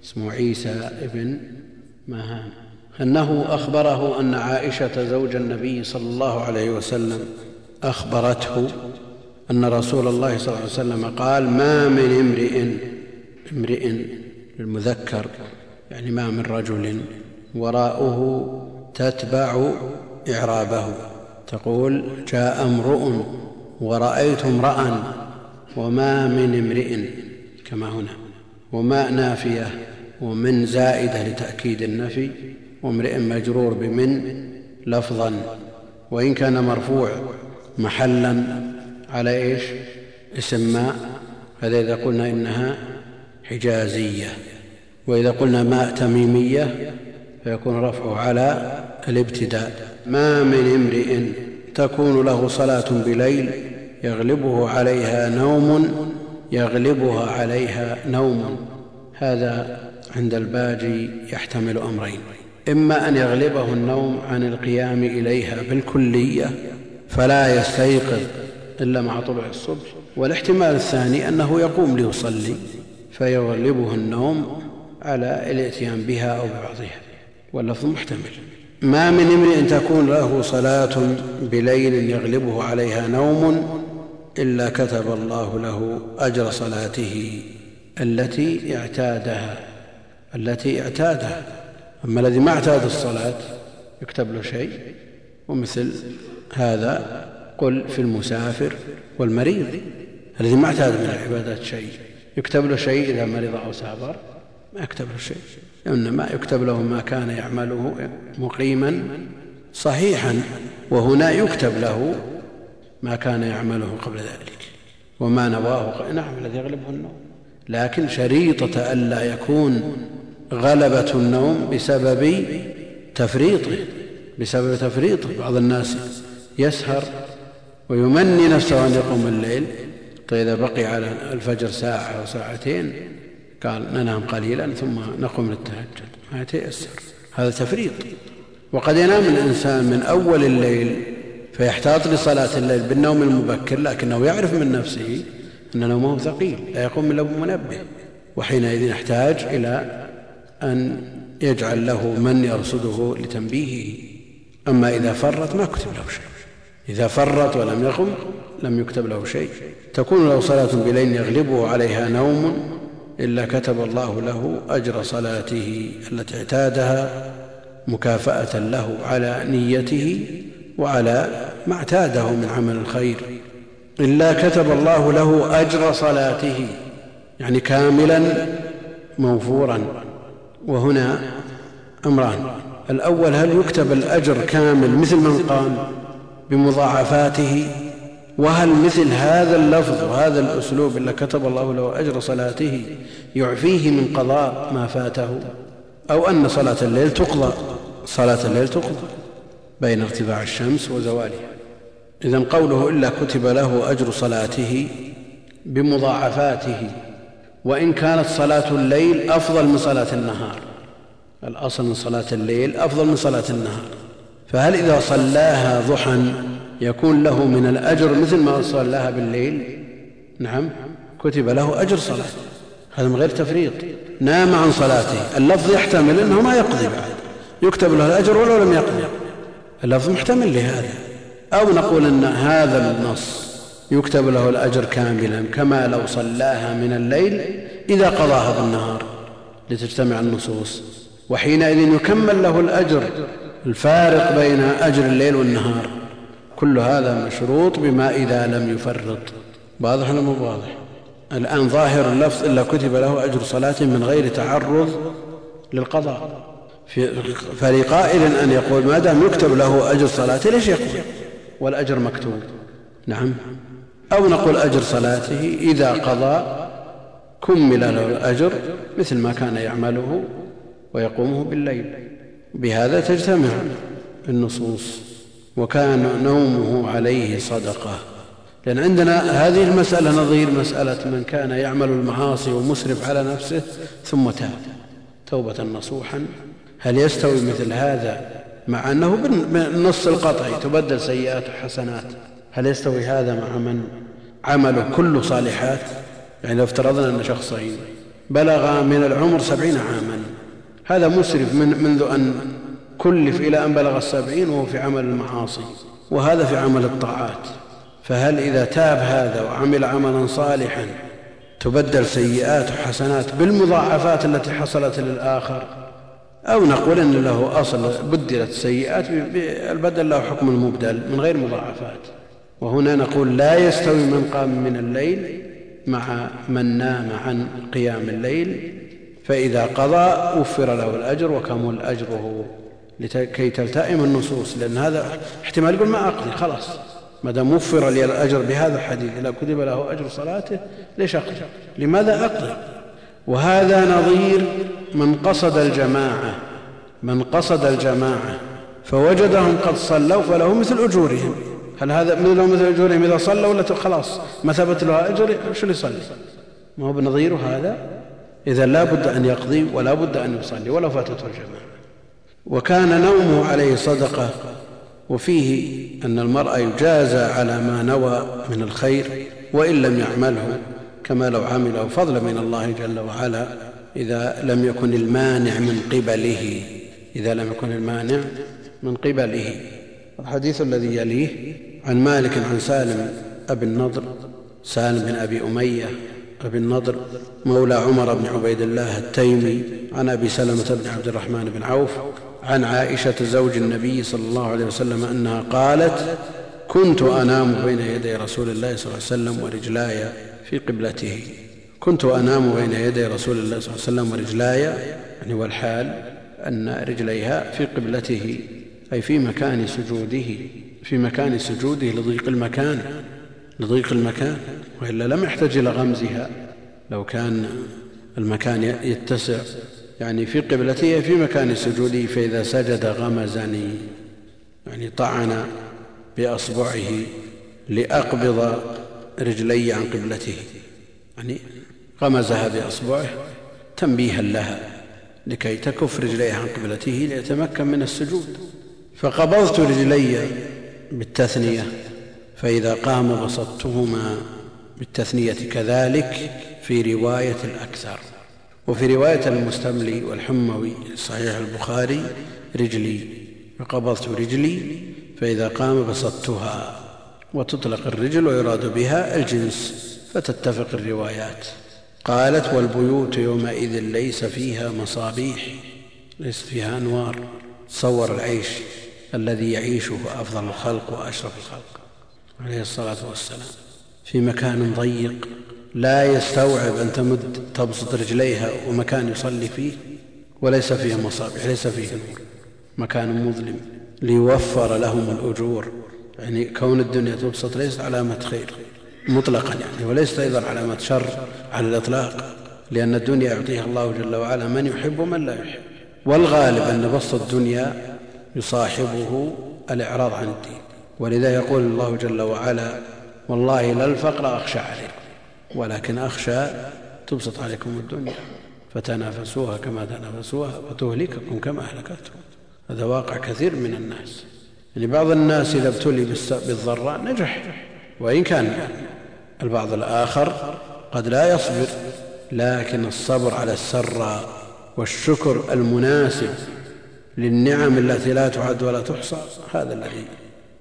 اسمه عيسى ابن ماهان أنه أخبره أن عائشة زوج النبي صلى الله عليه وسلم أخبرته أن رسول الله صلى الله عليه وسلم قال ما من امرئ امرئ المذكر يعني ما من رجل وراءه تتبع إعرابه. تقول جاء امرؤ ورأيت امرأ وما من امرئ كما هنا وماء نافية ومن زائدة لتأكيد النفي وامرئ مجرور بمن لفظا وإن كان مرفوع محلا على إيش؟ اسم ماء. هذا إذا قلنا إنها حجازية وإذا قلنا ماء تميمية فيكون رفعه على الابتداء. ما من امرئ تكون له صلاة بليل يغلبه عليها نوم يغلبها عليها نوم. هذا عند الباجي يحتمل أمرين. إما أن يغلبه النوم عن القيام إليها بالكلية فلا يستيقظ إلا مع طلوع الصبح والاحتمال الثاني أنه يقوم ليصلي فيغلبه النوم على الاتيان بها أو ببعضها واللفظ محتمل. ما من امرئ تكون له صلاة بليل يغلبه عليها نوم إلا كتب الله له أجر صلاته التي اعتادها التي اعتادها. أما الذي ما اعتاد الصلاة يكتب له شيء ومثل هذا قل في المسافر والمريض. الذي ما اعتاد من العبادات شيء يكتب له شيء إذا مرض أو سافر ما يكتب له شيء. إنما يكتب له ما كان يعمله مقيما صحيحا وهنا يكتب له ما كان يعمله قبل ذلك وما نواه نعم الذي يغلبه النوم. لكن شريطة ألا يكون غلبة النوم بسبب تفريطه بسبب تفريطه. بعض الناس يسهر ويمني نفسه أن يقوم الليل فإذا بقي على الفجر ساعة أو ساعتين قال ننام قليلا ثم نقوم للتهجد. ما يتيسر هذا تفريط. وقد ينام الإنسان من أول الليل فيحتاط لصلاة الليل بالنوم المبكر لكنه يعرف من نفسه أن نومه ثقيل لا يقوم إلا بمنبه. وحينئذ يحتاج إلى أن يجعل له من يرصده لتنبيهه. أما إذا فرط ما كتب له شيء. إذا فرط ولم يقم لم يكتب له شيء. تكون له صلاة بليل يغلبه عليها نوم إلا كتب الله له أجر صلاته التي اعتادها مكافأة له على نيته وعلى ما اعتاده من عمل الخير. إلا كتب الله له أجر صلاته يعني كاملا موفورا وهنا أمران الأول هل يكتب الأجر كامل مثل من قام بمضاعفاته وهل مثل هذا اللفظ وهذا الأسلوب إلا كتب الله له أجر صلاته يعفيه من قضاء ما فاته؟ أو أن صلاة الليل تقضى. صلاة الليل تقضى بين ارتفاع الشمس وزوالها. إذا قوله إلا كتب له أجر صلاته بمضاعفاته. وإن كانت صلاة الليل أفضل من صلاة النهار. الأصل من صلاة الليل أفضل من صلاة النهار. فهل إذا صلاها ضحى يكون له من الأجر مثل ما صلاها بالليل. نعم كتب له أجر صلاة. هذا من غير تفريط. نام عن صلاته. اللفظ يحتمل أنه ما يقضي بعد. يكتب له الأجر ولو لم يقضي. اللفظ محتمل لهذا. أو نقول أن هذا النص يكتب له الأجر كاملا كما لو صلاها من الليل إذا قضاها بالنهار لتجتمع النصوص. وحينئذ يكمل له الأجر الفارق بين أجر الليل والنهار. كل هذا مشروط بما إذا لم يفرط. واضح ولا مو واضح؟ الآن ظاهر اللفظ إلا كتب له أجر صلاة من غير تعرض للقضاء. فلقائل أن يقول ما دام يكتب له أجر صلاة ليش يقول؟ والأجر مكتوب. نعم. أو نقول أجر صلاته إذا قضى كمل له الأجر مثل ما كان يعمله ويقومه بالليل. بهذا تجتمع النصوص. وكان نومه عليه صدقة. لأن عندنا هذه المسألة نظير مسألة من كان يعمل المعاصي ومسرف على نفسه ثم تاب. توبة نصوحا. هل يستوي مثل هذا مع أنه بالنص القطعي تبدل سيئات وحسنات؟ هل يستوي هذا مع من عمله كله صالحات؟ يعني لو افترضنا أن شخصين بلغ من العمر سبعين عاما هذا مسرف من منذ أن كلف إلى أن بلغ السبعين وهو في عمل المعاصي وهذا في عمل الطاعات. فهل إذا تاب هذا وعمل عملا صالحا تبدل سيئات وحسنات بالمضاعفات التي حصلت للآخر؟ أو نقول إن له أصل بدلت السيئات البدل له حكم المبدل من غير مضاعفات. وهنا نقول لا يستوي من قام من الليل مع من نام عن قيام الليل فإذا قضى وفر له الأجر وكمل أجره. لكي تلتئم النصوص لأن هذا احتمال يقول ما أقضي خلاص. ما دام وفر لي الأجر بهذا الحديث إذا كتب له أجر صلاته ليش أقضي؟ لماذا أقضي؟ وهذا نظير من قصد الجماعة من قصد الجماعة فوجدهم قد صلوا فله مثل أجورهم. هل هذا له مثل أجورهم إذا صلوا ولا خلاص ما ثبت له أجر شو يصلي؟ ما هو بنظير هذا؟ إذا لا بد أن يقضي ولا بد أن يصلي ولو فاتته الجماعة. وكان نومه عليه صدقة. وفيه أن المرأة يجازى على ما نوى من الخير وإن لم يعمله كما لو عمله فضلا من الله جل وعلا إذا لم يكن المانع من قبله. إذا لم يكن المانع من قبله. الحديث الذي يليه عن مالك عن سالم أبي النضر سالم بن أبي أمية أبي النضر مولى عمر بن عبيد الله التيمي عن أبي سلمة بن عبد الرحمن بن عوف عن عائشة زوج النبي صلى الله عليه وسلم أنها قالت كنت أنام بين يدي رسول الله صلى الله عليه وسلم ورجلاي في قبلته. كنت أنام بين يدي رسول الله صلى الله عليه وسلم ورجلاي يعني والحال أن رجليها في قبلته أي في مكان سجوده في مكان سجوده لضيق المكان لضيق المكان وإلا لم يحتج إلى غمزها. لو كان المكان يتسع يعني في قبلته في مكان سجوده فإذا سجد غمزني يعني طعن بأصبعه لأقبض رجلي عن قبلته. يعني غمزها بأصبعه تنبيها لها لكي تكف رجليها عن قبلته ليتمكن من السجود. فقبضت رجلي بالتثنية فإذا قام بسطتهما بالتثنية كذلك في رواية الأكثر. وفي رواية المستملي والحموي صحيح البخاري رجلي فقبضت رجلي فإذا قام بسطتها وتطلق الرجل ويراد بها الجنس فتتفق الروايات. قالت والبيوت يومئذ ليس فيها مصابيح ليس فيها أنوار. تصور العيش الذي يعيشه أفضل الخلق وأشرف الخلق عليه الصلاة والسلام. في مكان ضيق لا يستوعب أن تمد تبسط رجليها ومكان يصلي فيه وليس فيه مصابيح ليس فيه نور مكان مظلم ليوفر لهم الأجور. يعني كون الدنيا تبسط ليست علامة خير مطلقا يعني وليست أيضا علامة شر على الإطلاق لأن الدنيا يعطيها الله جل وعلا من يحب ومن لا يحب. والغالب أن بسط الدنيا يصاحبه الإعراض عن الدين. ولذا يقول الله جل وعلا والله لا الفقر أخشى عليكم. ولكن أخشى تبسط عليكم الدنيا فتنافسوها كما تنافسوها وتهلككم كما أهلكتهم هذا واقع كثير من الناس. يعني بعض الناس إذا ابتلي بالضراء نجح وإن كان البعض الآخر قد لا يصبر لكن الصبر على السراء والشكر المناسب للنعم التي لا تعد ولا تحصى هذا الذي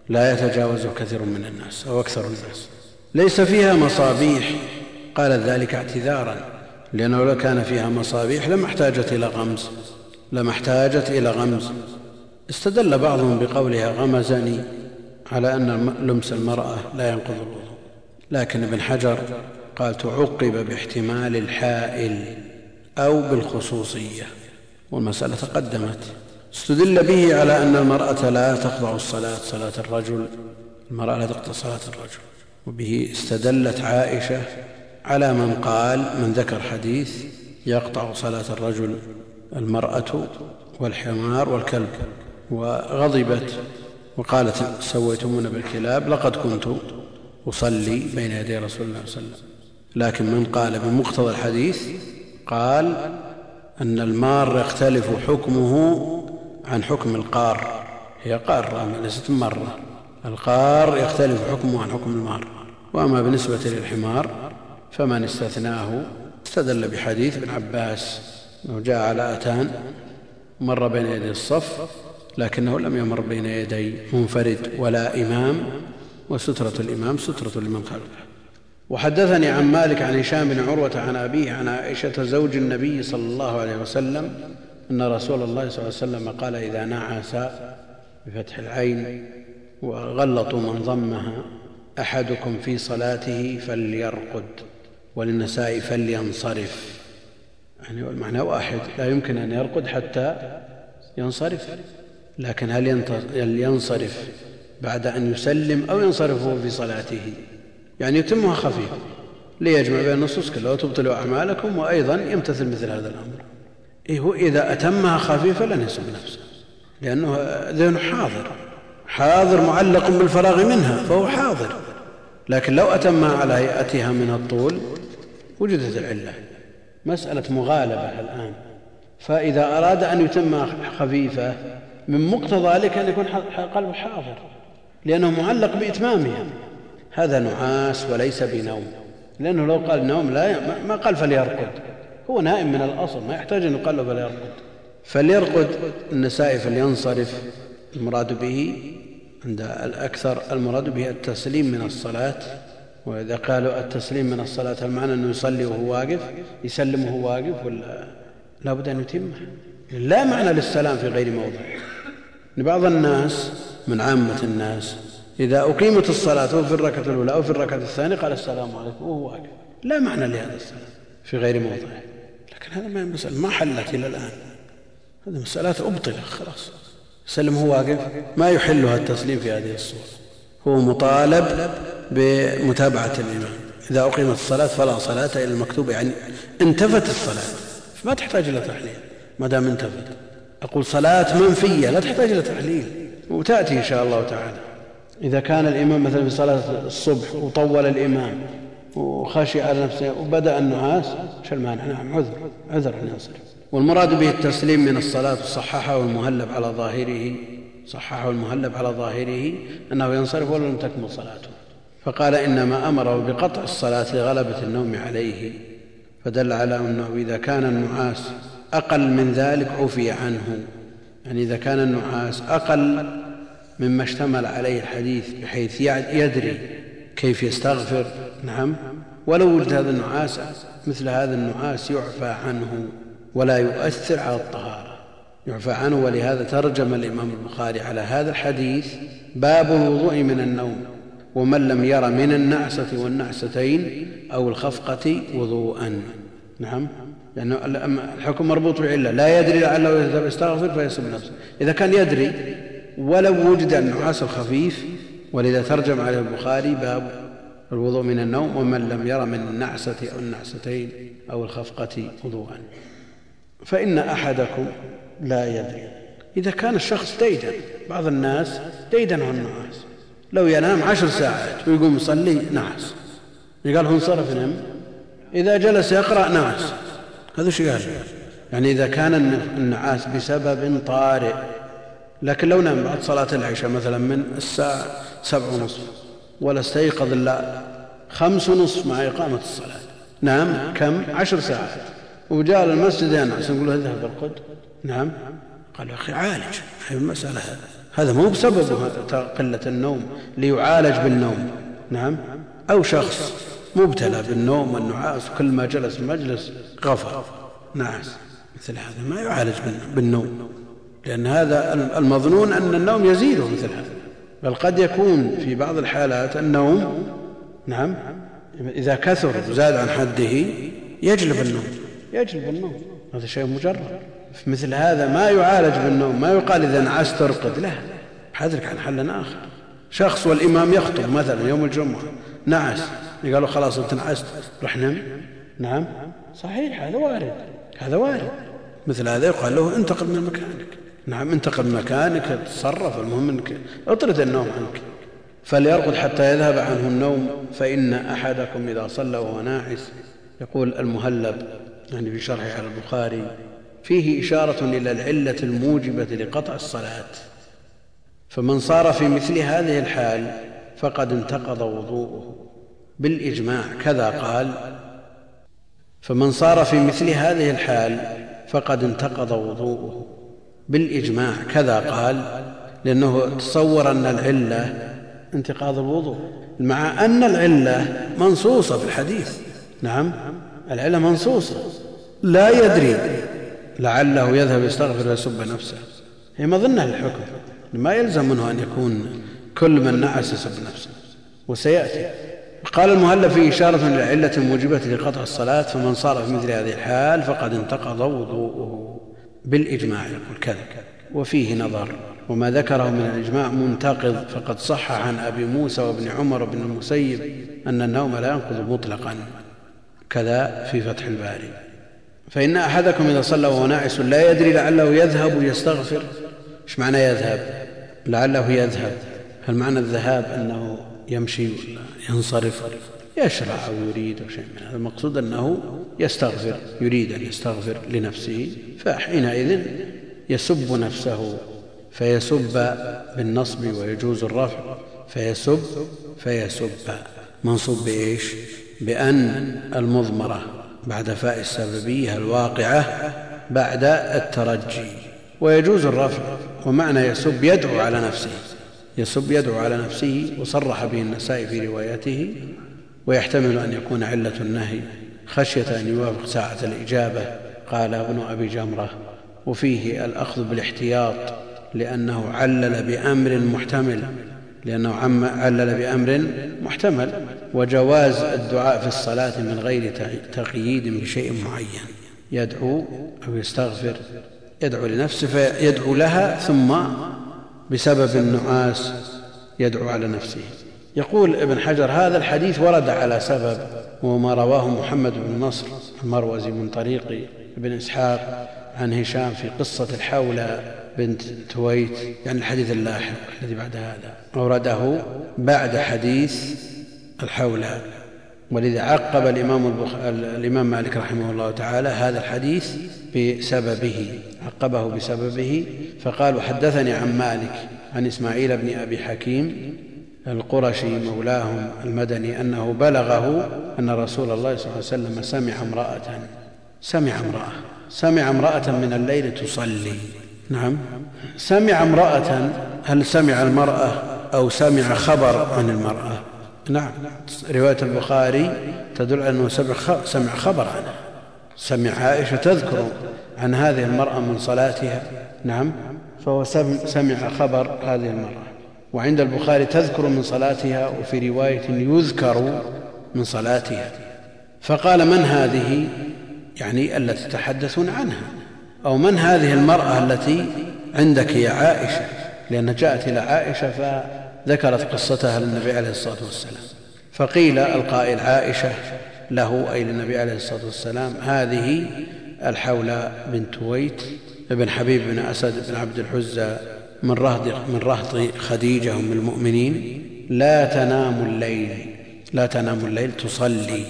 لا يتجاوزه كثير من الناس أو أكثر الناس. ليس فيها مصابيح قالت ذلك اعتذارا. لأنه لو كان فيها مصابيح لما احتاجت إلى غمز. لما احتاجت إلى غمز. استدل بعضهم بقولها غمزني على أن لمس المرأة لا ينقض الوضوء. لكن ابن حجر قال تعقب باحتمال الحائل أو بالخصوصية. والمسألة تقدمت. استدل به على أن المرأة لا تقطع الصلاة صلاة الرجل. المرأة لا تقطع صلاة الرجل. وبه استدلت عائشة على من قال من ذكر حديث يقطع صلاة الرجل المرأة والحمار والكلب وغضبت وقالت سويتمون بالكلاب لقد كنت أصلي بين يدي رسول الله صلى الله عليه وسلم. لكن من قال بمقتضى الحديث قال أن المار يختلف حكمه عن حكم القار. هي قارة ليست مرة. القار يختلف حكمه عن حكم المار. وأما بالنسبة للحمار فمن استثناه استدل بحديث ابن عباس أنه جاء على أتان مر بين يدي الصف لكنه لم يمر بين يدي منفرد ولا إمام وسترة الإمام سترة لمن خلفه. وحدثني عن مالك عن هشام بن عروة عن أبيه عن عائشة زوج النبي صلى الله عليه وسلم أن رسول الله صلى الله عليه وسلم قال إذا نعس بفتح العين وغلطوا من ضمها أحدكم في صلاته فليرقد. وللنساء فلينصرف. يعني المعنى واحد لا يمكن أن يرقد حتى ينصرف. لكن هل ينصرف بعد أن يسلم أو ينصرف في صلاته؟ يعني يتمها خفيفة ليجمع بين النصوص كلها وتبطلوا أعمالكم وأيضا يمتثل مثل هذا الأمر. إيه إذا أتمها خفيفة لن يسب نفسه لأنه ذهنه حاضر. حاضر معلق بالفراغ منها فهو حاضر. لكن لو أتمها على هيئتها من الطول وجدت العلة. مسألة مغالبة الآن. فإذا أراد أن يتم خفيفة من مقتضى ذلك أن يكون قلبه حاضر لأنه معلق بإتمامها. هذا نعاس وليس بنوم. لأنه لو قال نوم لا ما قال فليرقد. هو نائم من الأصل ما يحتاج أن يقال له فليرقد. فليرقد النساء فلينصرف. المراد به عند الأكثر المراد به التسليم من الصلاة. وإذا قالوا التسليم من الصلاة المعنى أنه يصلي وهو واقف يسلم وهو واقف ولا لا بد أن يتمها لا معنى للسلام في غير موضع. بعض الناس من عامة الناس إذا أقيمت الصلاة وهو في الركعة الأولى أو في الركعة الثانية قال السلام عليكم وهو واقف. لا معنى لهذا السلام في غير موضع. لكن هذا ما مسألة ما حلت إلى الآن. هذه مسألة أبطلت خلاص. سلم هو واقف ما يحلها التسليم في هذه الصورة. هو مطالب بمتابعة الإمام. إذا أقيمت الصلاة فلا صلاة إلا المكتوبة يعني انتفت الصلاة. ما تحتاج إلى تحليل ما دام انتفت. أقول صلاة منفية لا تحتاج إلى تحليل وتأتي إن شاء الله تعالى. إذا كان الإمام مثلا في صلاة الصبح وطول الإمام وخشي على نفسه وبدأ النعاس شو المانع؟ نعم عذر عذر أن ينصرف والمراد به التسليم من الصلاة صححه المهلب على ظاهره. صححه المهلب على ظاهره أنه ينصرف ولو لم تكمل صلاته. فقال إنما أمره بقطع الصلاة لغلبة النوم عليه فدل على أنه إذا كان النعاس أقل من ذلك عفي عنه. يعني إذا كان النعاس أقل مما اشتمل عليه الحديث بحيث يدري كيف يستغفر نعم ولو وجد هذا النعاس مثل هذا النعاس يعفى عنه ولا يؤثر على الطهارة. يعفى عنه ولهذا ترجم الإمام البخاري على هذا الحديث باب الوضوء من النوم ومن لم ير من النعسة والنعستين أو الخفقة وضوءا. نعم؟ لأن الحكم مربوط بعلة لا يدري لعله يستغفر فيسب نفسه. إذا كان يدري ولو وجد النعاس الخفيف ولذا ترجم عليه البخاري باب الوضوء من النوم ومن لم ير من النعسة أو النعستين أو الخفقة وضوءا. فإن أحدكم لا يدري. إذا كان الشخص ديدا بعض الناس ديدنه النعاس لو ينام عشر ساعات ويقوم يصلي نعس قال هو انصرف نم. إذا جلس يقرأ نعس هذا إيش قال؟ يعني إذا كان النعاس بسبب طارئ. لكن لو نام بعد صلاة العشاء مثلا من الساعة سبع ونصف ولا استيقظ إلا خمس ونصف مع إقامة الصلاة. نام كم؟ عشر ساعات. وجاء المسجد ينعس نقول له اذهب ارقد نعم. قال يا أخي عالج. هذه المسألة هذا هذا مو بسبب قلة النوم ليعالج بالنوم. نعم. أو شخص مبتلى بالنوم والنعاس وكل ما جلس المجلس غفر. نعس مثل هذا ما يعالج بالنوم. لأن هذا المظنون أن النوم يزيده مثل هذا. بل قد يكون في بعض الحالات النوم نعم إذا كثر وزاد عن حده يجلب النوم. يجلب النوم. هذا شيء مجرد. في مثل هذا ما يعالج بالنوم ما يقال إذا نعست ارقد لا. حذرك عن حل آخر. شخص والإمام يخطب مثلا يوم الجمعة نعس قالوا خلاص أنت نعست رح نم. نعم. صحيح هذا وارد. هذا وارد. مثل هذا يقال له انتقل من مكانك. نعم انتقل من مكانك تصرف. المهم إنك اطرد النوم عنك. فليرقد حتى يذهب عنه النوم فإن أحدكم إذا صلى وهو ناعس يقول المهلب يعني في شرحه على البخاري فيه إشارة إلى العلة الموجبة لقطع الصلاة. فمن صار في مثل هذه الحال فقد انتقض وضوءه. بالإجماع كذا قال فمن صار في مثل هذه الحال فقد انتقض وضوءه. بالإجماع كذا قال لأنه تصور أن العلة انتقاض الوضوء مع أن العلة منصوصة في الحديث. نعم العلة منصوصة. لا يدري لعله يذهب يستغفر ويسب نفسه. هي مظنة للحكم ما يلزم منه أن يكون كل من نعس يسب نفسه. وسيأتي. قال المؤلف فيه إشارة إلى علة موجبة لقطع الصلاة فمن صار في مثل هذه الحال فقد انتقض وضوءه بالإجماع يقول كذا. وفيه نظر وما ذكره من الإجماع منتقض فقد صح عن أبي موسى وابن عمر وابن المسيب أن النوم لا ينقض مطلقا. كذا في فتح الباري. فإن أحدكم إذا صلى وهو ناعس لا يدري لعله يذهب يستغفر. إيش معنى يذهب؟ لعله يذهب. هل معنى الذهاب أنه يمشي ولا ينصرف؟ يشرع أو يريد أو شيء من هذا. المقصود أنه يستغفر يريد أن يستغفر لنفسه فحينئذ يسب نفسه فيسب بالنصب ويجوز الرفع فيسب فيسب. منصوب بإيش؟ بأن المضمرة. بعد فاء السببية الواقعة بعد الترجي. ويجوز الرفع ومعنى يسب يدعو على نفسه. يسب يدعو على نفسه وصرح به النسائي في روايته ويحتمل أن يكون علة النهي خشية أن يوافق ساعة الإجابة قال ابن أبي جمرة. وفيه الأخذ بالاحتياط لأنه علل بأمر محتمل. لأنه علل بأمر محتمل وجواز الدعاء في الصلاة من غير تقييد بشيء معين. يدعو أو يستغفر يدعو لنفسه فيدعو لها ثم بسبب النعاس يدعو على نفسه. يقول ابن حجر هذا الحديث ورد على سبب وهو ما رواه محمد بن نصر المروزي من طريق ابن إسحاق عن هشام في قصة الحولة بنت تويت يعني الحديث اللاحق الذي بعد هذا. أورده بعد حديث الحولة. ولذا عقب الإمام, البخ... الإمام مالك رحمه الله تعالى هذا الحديث بسببه عقبه بسببه. فقال حدثني عن مالك عن إسماعيل بن أبي حكيم القرشي مولاهم المدني أنه بلغه أن رسول الله صلى الله عليه وسلم سمع امرأة سمع امرأة سمع امرأة من الليل تصلي. نعم. سمع امرأة هل سمع المرأة أو سمع خبر عن المرأة؟ نعم. رواية البخاري تدل أنه سمع خبر عنها. سمع عائشة تذكر عن هذه المرأة من صلاتها. نعم. فهو سمع خبر هذه المرأة. وعند البخاري تذكر من صلاتها وفي رواية يذكر من صلاتها. فقال من هذه؟ يعني التي تحدثون عنها. أو من هذه المرأة التي عندك يا عائشة؟ لأن جاءت إلى عائشة فذكرت قصتها للنبي عليه الصلاة والسلام. فقيل القائل عائشة له أي للنبي عليه الصلاة والسلام هذه الحولى بنت ويت بن حبيب بن أسد بن عبد الحزى من رهط, من رهط خديجة أم المؤمنين. لا تنام الليل لا تنام الليل تصلي.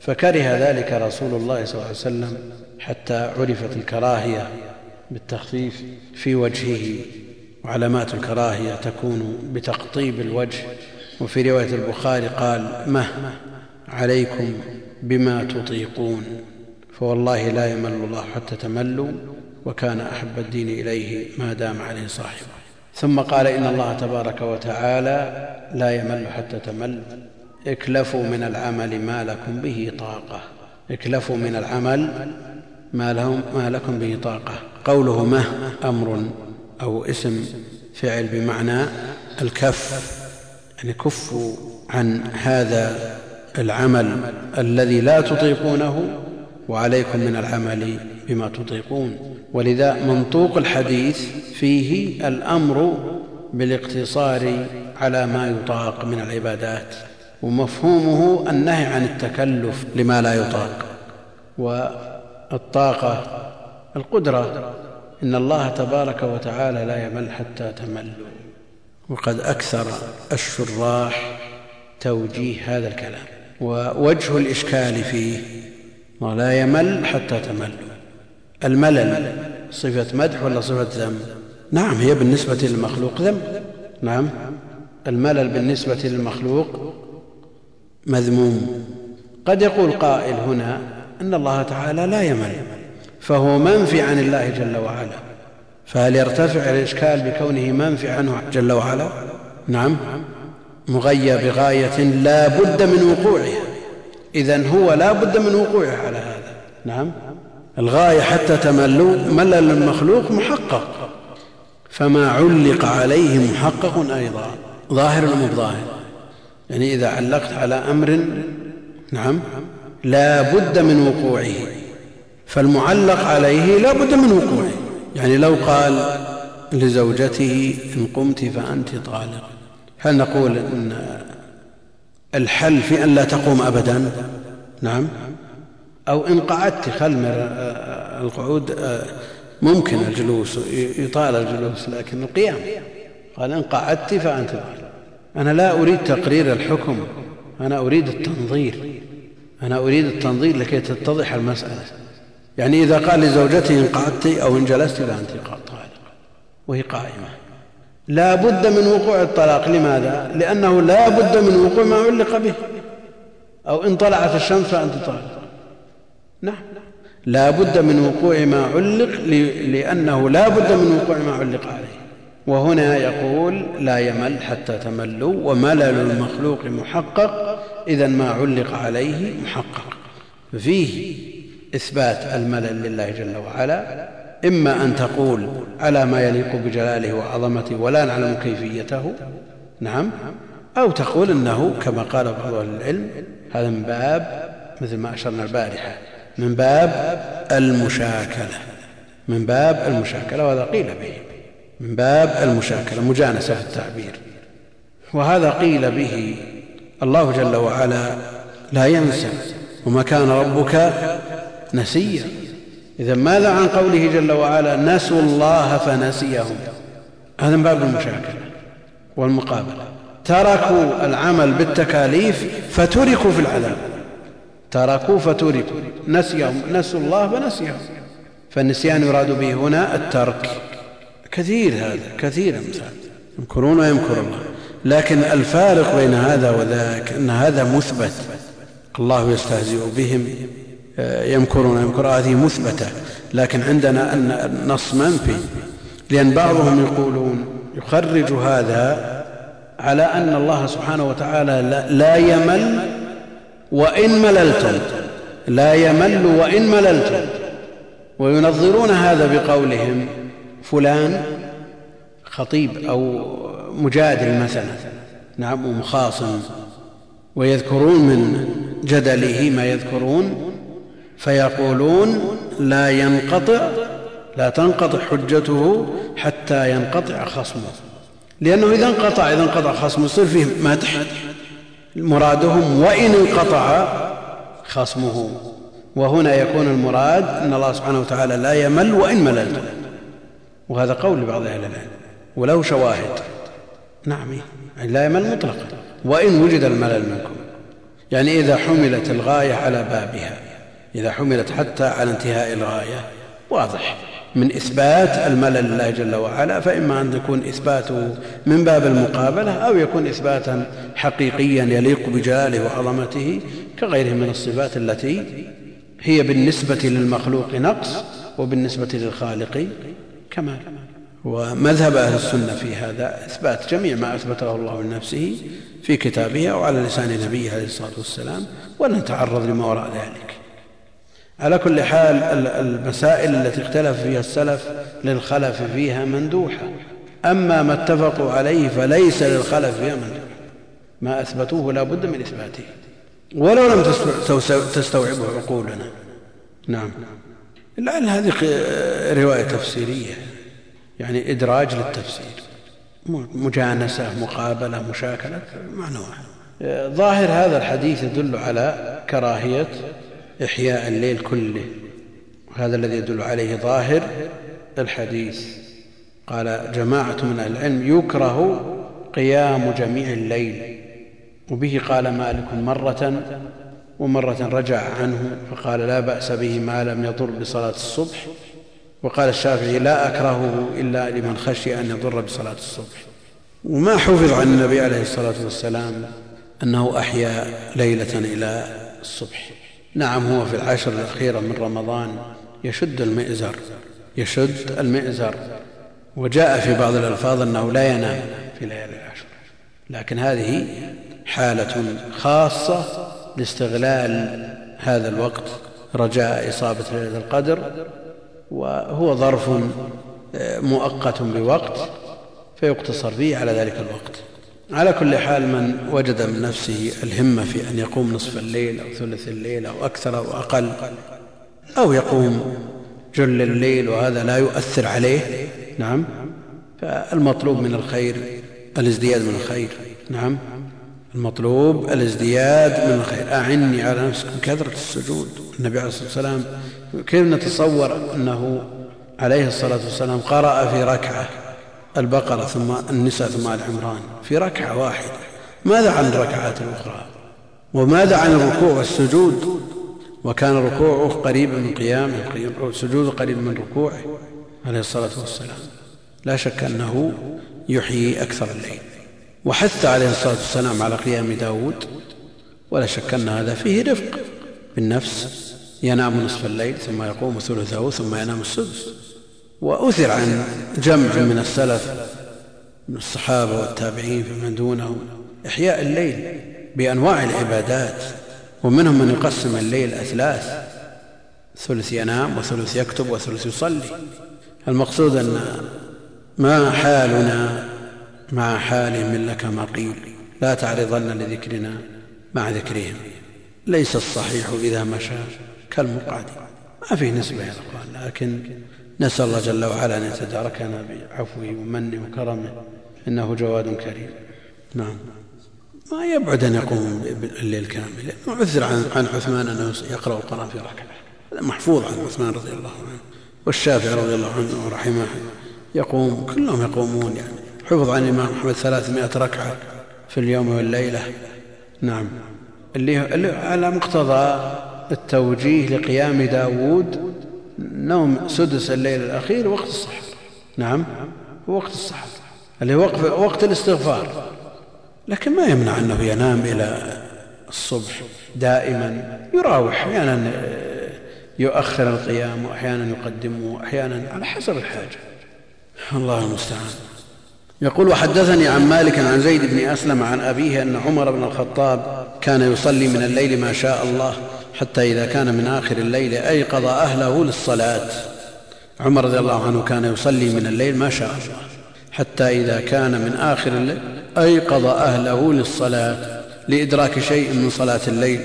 فكره ذلك رسول الله صلى الله عليه وسلم حتى عرفت الكراهية بالتخفيف في وجهه وعلامات الكراهية تكون بتقطيب الوجه. وفي رواية البخاري قال مه عليكم بما تطيقون. فوالله لا يمل الله حتى تملوا وكان أحب الدين إليه ما دام عليه صاحبه ثم قال إن الله تبارك وتعالى لا يمل حتى تمل. اكلفوا من العمل ما لكم به طاقة. اكلفوا من العمل ما, لهم ما لكم به طاقة. قوله مه أمر أو اسم فعل بمعنى الكف يعني كفوا عن هذا العمل الذي لا تطيقونه وعليكم من العمل بما تطيقون. ولذا منطوق الحديث فيه الأمر بالاقتصار على ما يطاق من العبادات ومفهومه النهي عن التكلف لما لا يطاق. والطاقة القدرة. إن الله تبارك وتعالى لا يمل حتى تملوا وقد أكثر الشراح توجيه هذا الكلام. ووجه الإشكال فيه ولا يمل حتى تملوا الملل صفة مدح ولا صفة ذم؟ نعم هي بالنسبة للمخلوق ذم. نعم. الملل بالنسبة للمخلوق مذموم. قد يقول قائل هنا أن الله تعالى لا يمل فهو منفي عن الله جل وعلا. فهل يرتفع الإشكال بكونه منفي عنه جل وعلا؟ نعم. مغيى بغاية لا بد من وقوعها إذا هو لا بد من وقوعه على هذا. نعم. الغاية حتى تملوا ملل المخلوق محقق. فما علق عليه محقق أيضا. ظاهر ولا ظاهر يعني إذا علقت على أمر نعم. لا بد من وقوعه. فالمعلق عليه لا بد من وقوعه. يعني لو قال لزوجته إن قمت فأنت طالق. هل نقول إن الحل في أن لا تقوم أبدا؟ نعم. أو إن قعدت خل القعود ممكن الجلوس يطال الجلوس لكن القيام. قال إن قعدت فأنت طالق. أنا لا أريد تقرير الحكم. أنا أريد التنظير. أنا أريد التنظير لكي تتضح المسألة. يعني إذا قال لزوجته إن قعدت أو إن جلست فأنت طالق وهي قائمة. لا بد من وقوع الطلاق. لماذا؟ لأنه لا بد من وقوع ما علق به. أو إن طلعت الشمس فأنت طالق. نعم. لا بد من وقوع ما علق لأنه لا بد من وقوع ما علق عليه. وهنا يقول لا يمل حتى تملوا وملل المخلوق محقق إذا ما علق عليه محقق. فيه إثبات الملل لله جل وعلا إما أن تقول على ما يليق بجلاله وعظمته ولا نعلم كيفيته نعم أو تقول إنه كما قال بعض أهل العلم هذا من باب مثل ما أشرنا البارحة من باب المشاكلة من باب المشاكلة وهذا قيل به من باب المشاكلة مجانسة في التعبير. وهذا قيل به الله جل وعلا لا ينسى وما كان ربك نسيا. إذا ماذا عن قوله جل وعلا نسوا الله فنسيهم؟ هذا من باب المشاكلة والمقابلة. تركوا العمل بالتكاليف فتركوا في العذاب. تركوا فتركوا. نسيهم. نسوا الله فنسيهم. فالنسيان يراد به هنا الترك. كثير هذا. كثير أمثال. يمكرون ويمكر الله. لكن الفارق بين هذا وذاك أن هذا مثبت. الله يستهزئ بهم يمكرون يمكر. هذه مثبتة. لكن عندنا أن النص منفي. لأن بعضهم يقولون يخرج هذا على أن الله سبحانه وتعالى لا يمل وإن مللتم. لا يمل وإن مللتم. وينظرون هذا بقولهم فلان خطيب أو مجادل مثلا نعم ومخاصم ويذكرون من جدله ما يذكرون فيقولون لا ينقطع لا تنقطع حجته حتى ينقطع خصمه. لأنه إذا انقطع إذا انقطع خصمه يصير فيه مدح. مرادهم وإن انقطع خصمه. وهنا يكون المراد أن الله سبحانه وتعالى لا يمل وإن مللتم وهذا قول لبعض أهل العلم وله شواهد. نعم. لا يمل مطلقا. وإن وجد الملل منكم يعني إذا حملت الغاية على بابها إذا حملت حتى على انتهاء الغاية واضح. من إثبات الملل لله جل وعلا فإما أن يكون إثباته من باب المقابلة أو يكون إثباتا حقيقيا يليق بجلاله وعظمته كغيره من الصفات التي هي بالنسبة للمخلوق نقص وبالنسبة للخالق كمال. ومذهب أهل السنة في هذا إثبات جميع ما أثبته الله لنفسه في كتابه أو على لسان نبيه عليه الصلاة والسلام ولا نتعرض لما وراء ذلك. على كل حال المسائل التي اختلف فيها السلف للخلف فيها مندوحة. أما ما اتفقوا عليه فليس للخلف فيها مندوحة. ما أثبتوه لا بد من إثباته. ولو لم تستوعبه عقولنا. نعم. لعل هذه رواية تفسيرية. يعني إدراج للتفسير. مجانسة مقابلة مشاكلة معنى واحد ظاهر هذا الحديث يدل على كراهية إحياء الليل كله. وهذا الذي يدل عليه ظاهر الحديث. قال جماعة من العلم يكره قيام جميع الليل. وبه قال مالك مرة ومرة رجع عنه فقال لا بأس به ما لم يضر بصلاة الصبح. وقال الشافعي لا أكرهه إلا لمن خشي أن يضر بصلاة الصبح. وما حفظ عن النبي عليه الصلاة والسلام أنه أحيا ليلة إلى الصبح. نعم هو في العشر الأخيرة من رمضان يشد المئزر يشد المئزر. وجاء في بعض الألفاظ أنه لا ينام في ليالي العشر. لكن هذه حالة خاصة لاستغلال هذا الوقت رجاء إصابة ليلة القدر وهو ظرف آه، مؤقت بوقت فيقتصر فيه على ذلك الوقت. على كل حال من وجد من نفسه الهمة في أن يقوم نصف الليل أو ثلث الليل أو أكثر أو أقل أو يقوم جل الليل وهذا لا يؤثر عليه نعم فالمطلوب من الخير الازدياد من الخير نعم المطلوب الازدياد من الخير. أعني على نفسك بكثرة السجود. النبي عليه الصلاة والسلام كيف نتصور أنه عليه الصلاة والسلام قرأ في ركعة البقرة ثم النساء ثم آل عمران في ركعة واحدة؟ ماذا عن الركعات الأخرى؟ وماذا عن الركوع والسجود؟ وكان ركوعه قريبا من قيامه سجوده قريب من ركوعه عليه الصلاة والسلام. لا شك أنه يحيي أكثر الليل. وحث عليه الصلاة والسلام على قيام داود ولا شك أن هذا فيه رفق بالنفس. ينام نصف الليل ثم يقوم ثلثه ثم ينام السدس. وأثر عن جمع من السلف من الصحابة والتابعين فمن دونهم إحياء الليل بأنواع العبادات ومنهم من يقسم الليل أثلاث ثلث ينام وثلث يكتب وثلث يصلي. المقصود أن ما حالنا مع حالهم إلا كما قيل لا تعرضن لذكرنا مع ذكرهم. ليس الصحيح إذا مشى. كالمقعد ما فيه نسبة إلى القرآن لكن نسأل الله جل وعلا أن يتداركنا بعفوه ومنه وكرمه إنه جواد كريم. نعم. ما يبعد أن يقوم الليل كامل. عثر عن عثمان أنه يقرأ القرآن في ركعة. هذا محفوظ عن عثمان رضي الله عنه والشافعي رضي الله عنه ورحمه يقوم كلهم يقومون يعني. حفظ عن الإمام أحمد ثلاثمائة ركعة في اليوم والليلة. نعم. اللي على مقتضى التوجيه لقيام داود نوم سدس الليل الأخير وقت السحر نعم وقت السحر اللي هو وقت الاستغفار. لكن ما يمنع أنه ينام إلى الصبح دائما يراوح أحيانا يؤخر القيام وأحيانا يقدمه وأحيانا على حسب الحاجة. الله المستعان. يقول وحدثني عن مالك عن زيد بن أسلم عن أبيه أن عمر بن الخطاب كان يصلي من الليل ما شاء الله حتى إذا كان من آخر الليل أيقظ أهله للصلاة. عمر رضي الله عنه كان يصلي من الليل ما شاء الله. حتى إذا كان من آخر الليل أيقظ أهله للصلاة لإدراك شيء من صلاة الليل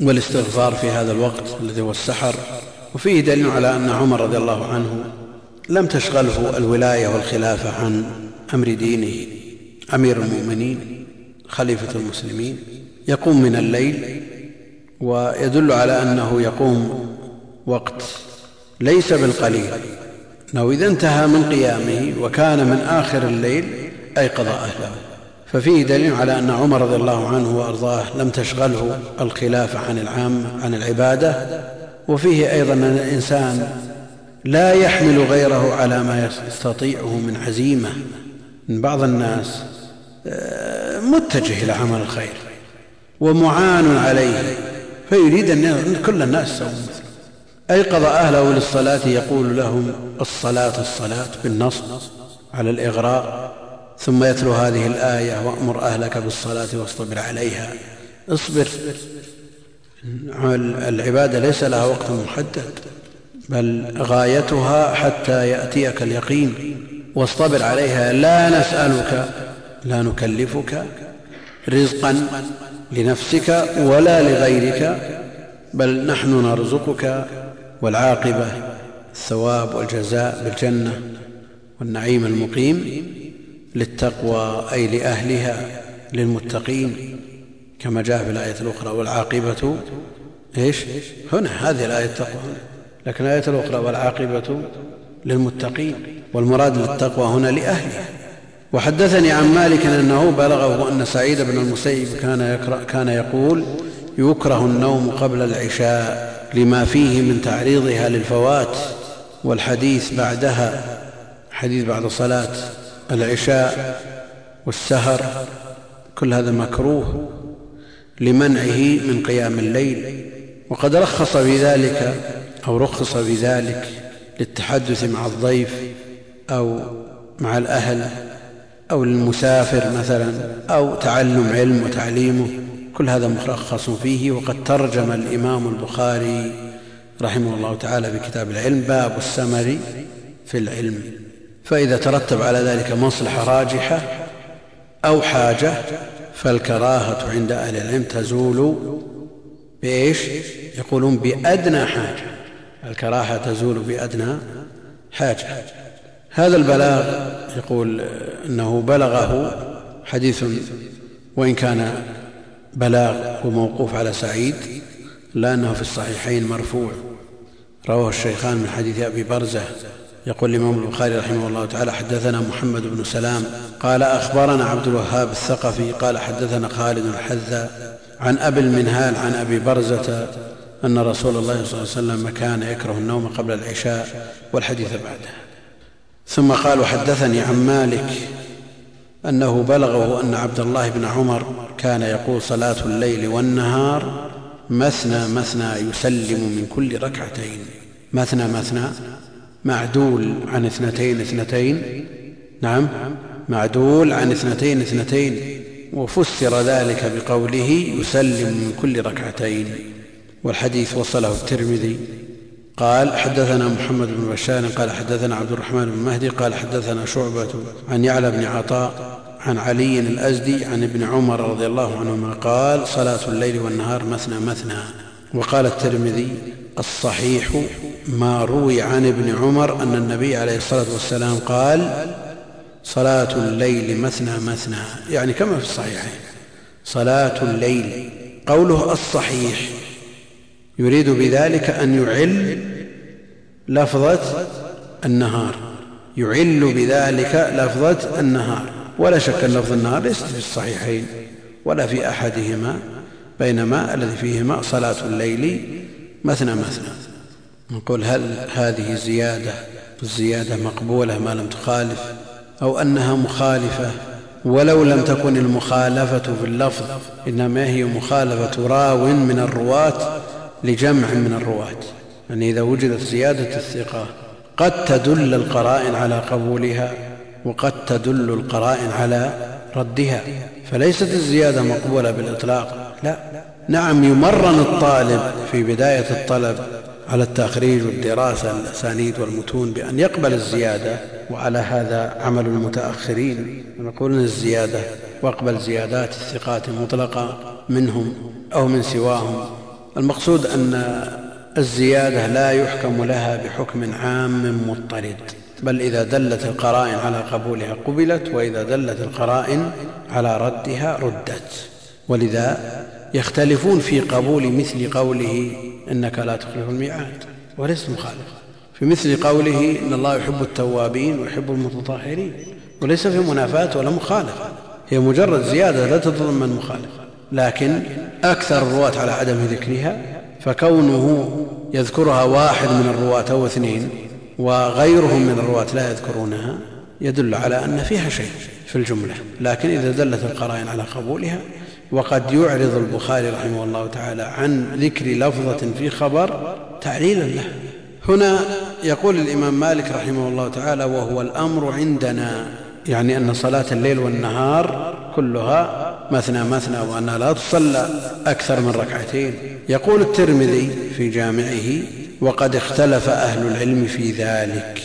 والاستغفار في هذا الوقت الذي هو السحر. وفيه دليل على أن عمر رضي الله عنه لم تشغله الولاية والخلافة عن أمر دينه. أمير المؤمنين خليفة المسلمين يقوم من الليل ويدل على أنه يقوم وقت ليس بالقليل. أنه إذا انتهى من قيامه وكان من آخر الليل أيقظ أهله ففيه دليل على أن عمر رضي الله عنه وأرضاه لم تشغله الخلافة عن العام عن العبادة. وفيه أيضا أن الإنسان لا يحمل غيره على ما يستطيعه من عزيمة. من بعض الناس آه، متجه إلى عمل الخير. ومعان عليه. فيريد أن كل الناس مثله أيقظ أهله للصلاة يقول لهم الصلاة الصلاة بالنصب على الإغراء ثم يتلو هذه الآية وأمر أهلك بالصلاة واصطبر عليها. اصبر. العبادة ليس لها وقت محدد بل غايتها حتى يأتيك اليقين. واصطبر عليها. لا نسألك لا نكلفك رزقا لنفسك ولا لغيرك بل نحن نرزقك والعاقبة الثواب والجزاء بالجنة والنعيم المقيم للتقوى أي لأهلها للمتقين. كما جاء في الآية الأخرى والعاقبة إيش؟ هنا هذه الآية التقوى. لكن الآية الأخرى والعاقبة للمتقين والمراد للتقوى هنا لأهلها. وحدثني عن مالك أنه بلغه أن سعيد بن المسيب كان, يكره كان يقول يكره النوم قبل العشاء لما فيه من تعريضها للفوات والحديث بعدها. حديث بعد صلاة العشاء والسهر كل هذا مكروه لمنعه من قيام الليل وقد رخص في ذلك أو رخص في ذلك للتحدث مع الضيف أو مع الأهل. أو للمسافر مثلا أو تعلم علم وتعليمه كل هذا مرخص فيه. وقد ترجم الإمام البخاري رحمه الله تعالى في كتاب العلم باب السمر في العلم. فإذا ترتب على ذلك مصلحة راجحة أو حاجة فالكراهة عند أهل العلم تزول بإيش؟ يقولون بأدنى حاجة. الكراهة تزول بأدنى حاجة. هذا البلاغ يقول أنه بلغه حديث وإن كان بلاغ وموقوف على سعيد لا أنه في الصحيحين مرفوع. رواه الشيخان من حديث أبي برزة يقول الإمام البخاري رحمه الله تعالى حدثنا محمد بن سلام قال أخبرنا عبد الوهاب الثقفي قال حدثنا خالد الحذا عن أبي المنهال عن أبي برزة أن رسول الله صلى الله عليه وسلم كان يكره النوم قبل العشاء والحديث بعده. ثم قال حدثني عن مالك أنه بلغه أن عبد الله بن عمر كان يقول صلاة الليل والنهار مثنى مثنى يسلم من كل ركعتين. مثنى مثنى معدول عن اثنتين اثنتين. نعم معدول عن اثنتين اثنتين. وفسر ذلك بقوله يسلم من كل ركعتين. والحديث وصله الترمذي. قال حدثنا محمد بن بشار قال حدثنا عبد الرحمن بن مهدي قال حدثنا شعبة عن يعلى بن عطاء عن علي الأزدي عن ابن عمر رضي الله عنهما قال صلاة الليل والنهار مثنى مثنى. وقال الترمذي الصحيح ما روي عن ابن عمر أن النبي عليه الصلاة والسلام قال صلاة الليل مثنى مثنى. يعني كما في الصحيحين صلاة الليل. قوله الصحيح يريد بذلك أن يعل لفظة النهار. يعل بذلك لفظة النهار. ولا شك أن لفظ النهار ليست في الصحيحين ولا في أحدهما بينما الذي فيهما صلاة الليل مثنى مثنى. نقول هل هذه زيادة الزيادة مقبولة ما لم تخالف أو أنها مخالفة؟ ولو لم تكن المخالفة في اللفظ إنما هي مخالفة راو من الرواة لجمع من الرواة. يعني إذا وجدت زيادة الثقة قد تدل القرائن على قبولها وقد تدل القرائن على ردها. فليست الزيادة مقبولة بالإطلاق. لا. نعم يمرن الطالب في بداية الطلب على التخريج والدراسة الأسانيد والمتون بأن يقبل الزيادة وعلى هذا عمل المتأخرين. نقول الزيادة وأقبل زيادات الثقات مطلقة منهم أو من سواهم. المقصود أن الزيادة لا يحكم لها بحكم عام مضطرد بل إذا دلت القرائن على قبولها قبلت وإذا دلت القرائن على ردها ردت. ولذا يختلفون في قبول مثل قوله إنك لا تخلف الميعاد وليس مخالفة. في مثل قوله إن الله يحب التوابين ويحب المتطهرين وليس في منافاة ولا مخالفة. هي مجرد زيادة لا تتضمن مخالفة. لكن أكثر الرواة على عدم ذكرها فكونه يذكرها واحد من الرواة أو اثنين وغيرهم من الرواة لا يذكرونها يدل على أن فيها شيء في الجملة. لكن إذا دلت القرائن على قبولها وقد يعرض البخاري رحمه الله تعالى عن ذكر لفظة في خبر تعليلا له. هنا يقول الإمام مالك رحمه الله تعالى وهو الأمر عندنا يعني أن صلاة الليل والنهار كلها مثنى مثنى وأنها لا تصلى أكثر من ركعتين. يقول الترمذي في جامعه وقد اختلف أهل العلم في ذلك.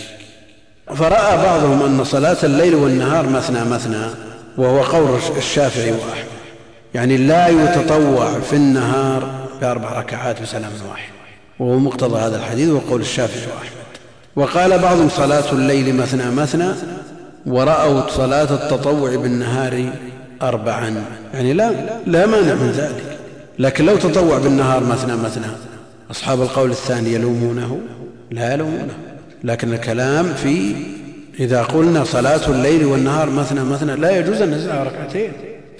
فرأى بعضهم أن صلاة الليل والنهار مثنى مثنى وهو قول الشافعي وأحمد. يعني لا يتطوع في النهار بأربع ركعات بسلام واحد. وهو مقتضى هذا الحديث وقول الشافعي وأحمد. وقال بعضهم صلاة الليل مثنى مثنى ورأوا صلاة التطوع بالنهار أربعا. يعني لا, لا مانع من ذلك. لكن لو تطوع بالنهار مثنى مثنى أصحاب القول الثاني يلومونه؟ لا يلومونه. لكن الكلام في إذا قلنا صلاة الليل والنهار مثنى مثنى لا يجوز أن نزلها ركعتين.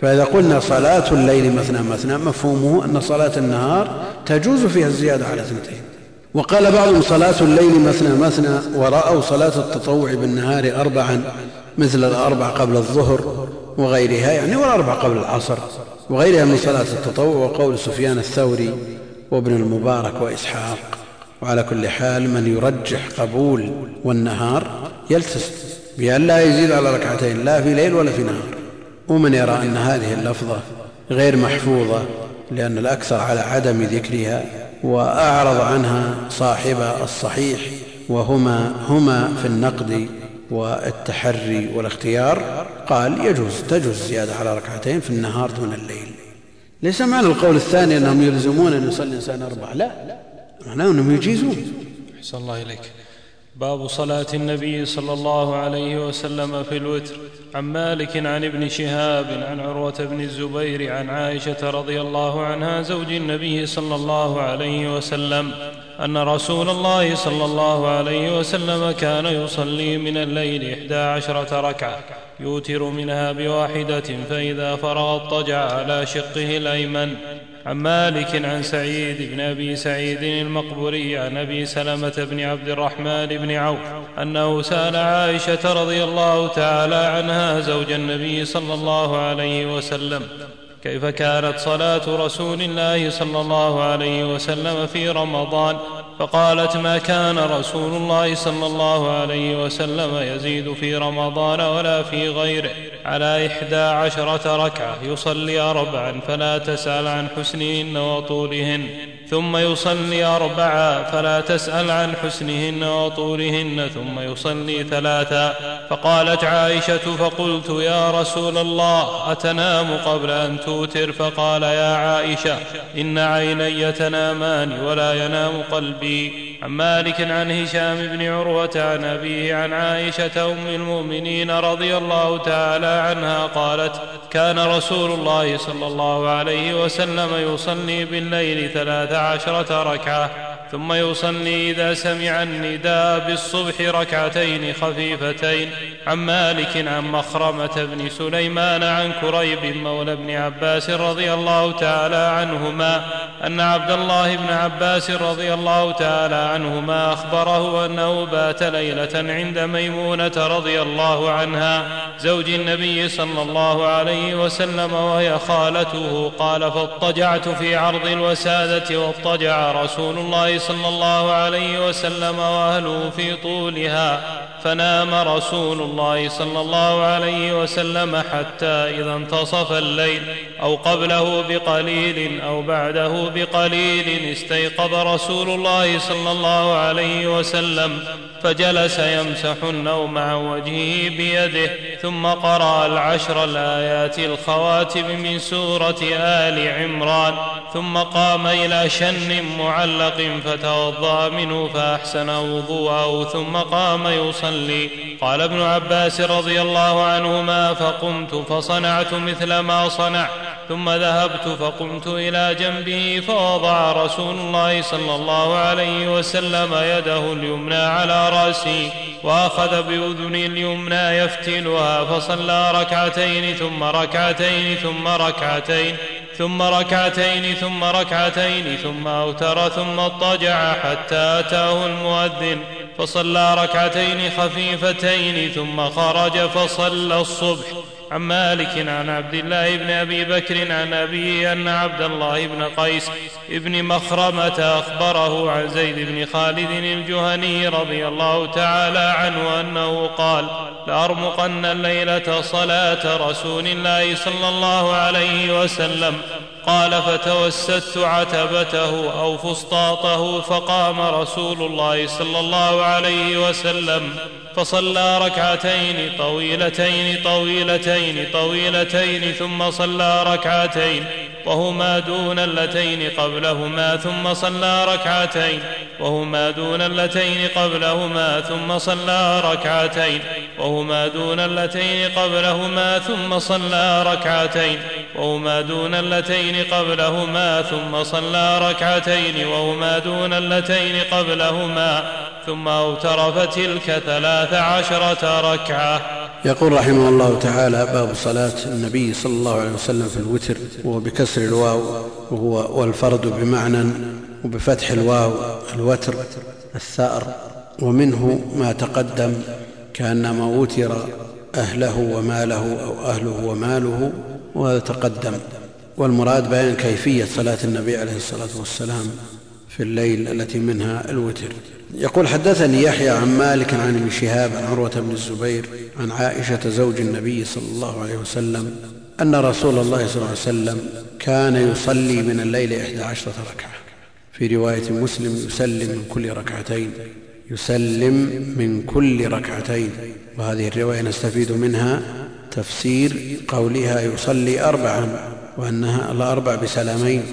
فإذا قلنا صلاة الليل مثنى مثنى مفهومه أن صلاة النهار تجوز فيها الزيادة على اثنتين. وقال بعضهم صلاة الليل مثنى مثنى ورأوا صلاة التطوع بالنهار أربعا. مثل الأربع قبل الظهر وغيرها يعني والأربع قبل العصر وغيرها من صلاة التطوع وقول سفيان الثوري وابن المبارك وإسحاق وعلى كل حال من يرجح قبول والنهار يلتزم بأن لا يزيد على ركعتين لا في ليل ولا في نهار. ومن يرى أن هذه اللفظة غير محفوظة لأن الأكثر على عدم ذكرها وأعرض عنها صاحب الصحيح وهما هما في النقد والتحري والاختيار قال يجوز تجوز الزيادة على ركعتين في النهار دون الليل. ليس معنى القول الثاني أنهم يلزمون أن يصلي الإنسان أربع لا. معناه أنهم يجيزون. أحسن الله إليك. باب صلاة النبي صلى الله عليه وسلم في الوتر. عن مالك عن ابن شهاب عن عروة بن الزبير عن عائشة رضي الله عنها زوج النبي صلى الله عليه وسلم. أن رسول الله صلى الله عليه وسلم كان يصلي من الليل إحدى عشرة ركعة يوتر منها بواحدة فإذا فرغ اضطجع على شقه الأيمن. عن مالك عن سعيد بن أبي سعيد المقبوري عن أبي سلمة بن عبد الرحمن بن عوف أنه سأل عائشة رضي الله تعالى عنها زوج النبي صلى الله عليه وسلم. كيف كانت صلاة رسول الله صلى الله عليه وسلم في رمضان؟ فقالت ما كان رسول الله صلى الله عليه وسلم يزيد في رمضان ولا في غيره على إحدى عشرة ركعة يصلي أربعا فلا تسأل عن حسنهن وطولهن. ثم يصلي أربعا فلا تسأل عن حسنهن وطولهن ثم يصلي ثلاثا فقالت عائشة فقلت يا رسول الله أتنام قبل أن توتر؟ فقال يا عائشة إن عيني تنامان ولا ينام قلبي. عن مالك عن هشام بن عروة عن أبيه عن عائشة أم المؤمنين رضي الله تعالى عنها قالت كان رسول الله صلى الله عليه وسلم يصلي بالليل ثلاث عشرة ركعة. ثم يصلي إذا سمع النداء بالصبح ركعتين خفيفتين. عن مالك عن مخرمة بن سليمان عن كريب مولى بن عباس رضي الله تعالى عنهما أن عبد الله بن عباس رضي الله تعالى عنهما أخبره أنه بات ليلة عند ميمونة رضي الله عنها زوج النبي صلى الله عليه وسلم وهي خالته قال فاضطجعت في عرض الوسادة واضطجع رسول الله صلى الله عليه وسلم وأهله في طولها فنام رسول الله صلى الله عليه وسلم حتى إذا انتصف الليل أو قبله بقليل أو بعده بقليل استيقظ رسول الله صلى الله عليه وسلم فجلس يمسح النوم عن وجهه بيده ثم قرأ العشر الآيات الخواتم من سورة آل عمران ثم قام إلى شن معلق فتوضأ منه فأحسن وضوءه ثم قام يصلي. قال ابن عباس رضي الله عنهما فقمت فصنعت مثل ما صنع. ثم ذهبت فقمت إلى جنبه فوضع رسول الله صلى الله عليه وسلم يده اليمنى على رأسي وأخذ باذني اليمنى يفتلها فصلى ركعتين ثم ركعتين ثم ركعتين ثم ركعتين ثم ركعتين ثم أوتر ثم اضطجع حتى أتاه المؤذن فصلى ركعتين خفيفتين ثم خرج فصلى الصبح. عن مالك عن عبد الله بن أبي بكر عن ابيه أن عبد الله بن قيس بن مخرمة أخبره عن زيد بن خالد الجهني رضي الله تعالى عنه أنه قال لأرمقن الليلة صلاة رسول الله صلى الله عليه وسلم. قال فتوسدت عتبته أو فسطاطه فقام رسول الله صلى الله عليه وسلم. فصلى ركعتين طويلتين طويلتين طويلتين ثم صلى ركعتين وهما دون اللتين قبلهما ثم صلى ركعتين. وهما دون اللتين قبلهما ثم صلى ركعتين. وهما دون اللتين قبلهما ثم صلى ركعتين. وهما دون اللتين قبلهما ثم صلى ركعتين. وهما دون اللتين قبلهما ثم أوتر فتلك ثلاث عشرة ركعة. يقول رحمه الله تعالى باب صلاة النبي صلى الله عليه وسلم في الوتر وهو بكسر الواو وهو والفرد بمعنى وبفتح الواو الوتر الثأر ومنه ما تقدم كأنما وتر أهله وماله أو أهله وماله وهذا تقدم والمراد بيان كيفية صلاة النبي عليه الصلاة والسلام في الليل التي منها الوتر. يقول حدثني يحيى عن مالك عن ابن شهاب عن عروة بن الزبير عن عائشة زوج النبي صلى الله عليه وسلم أن رسول الله صلى الله عليه وسلم كان يصلي من الليل إحدى عشرة ركعة. في رواية مسلم يسلم من كل ركعتين. يسلم من كل ركعتين. وهذه الرواية نستفيد منها تفسير قولها يصلي أربعا وأنها الأربع بسلامين.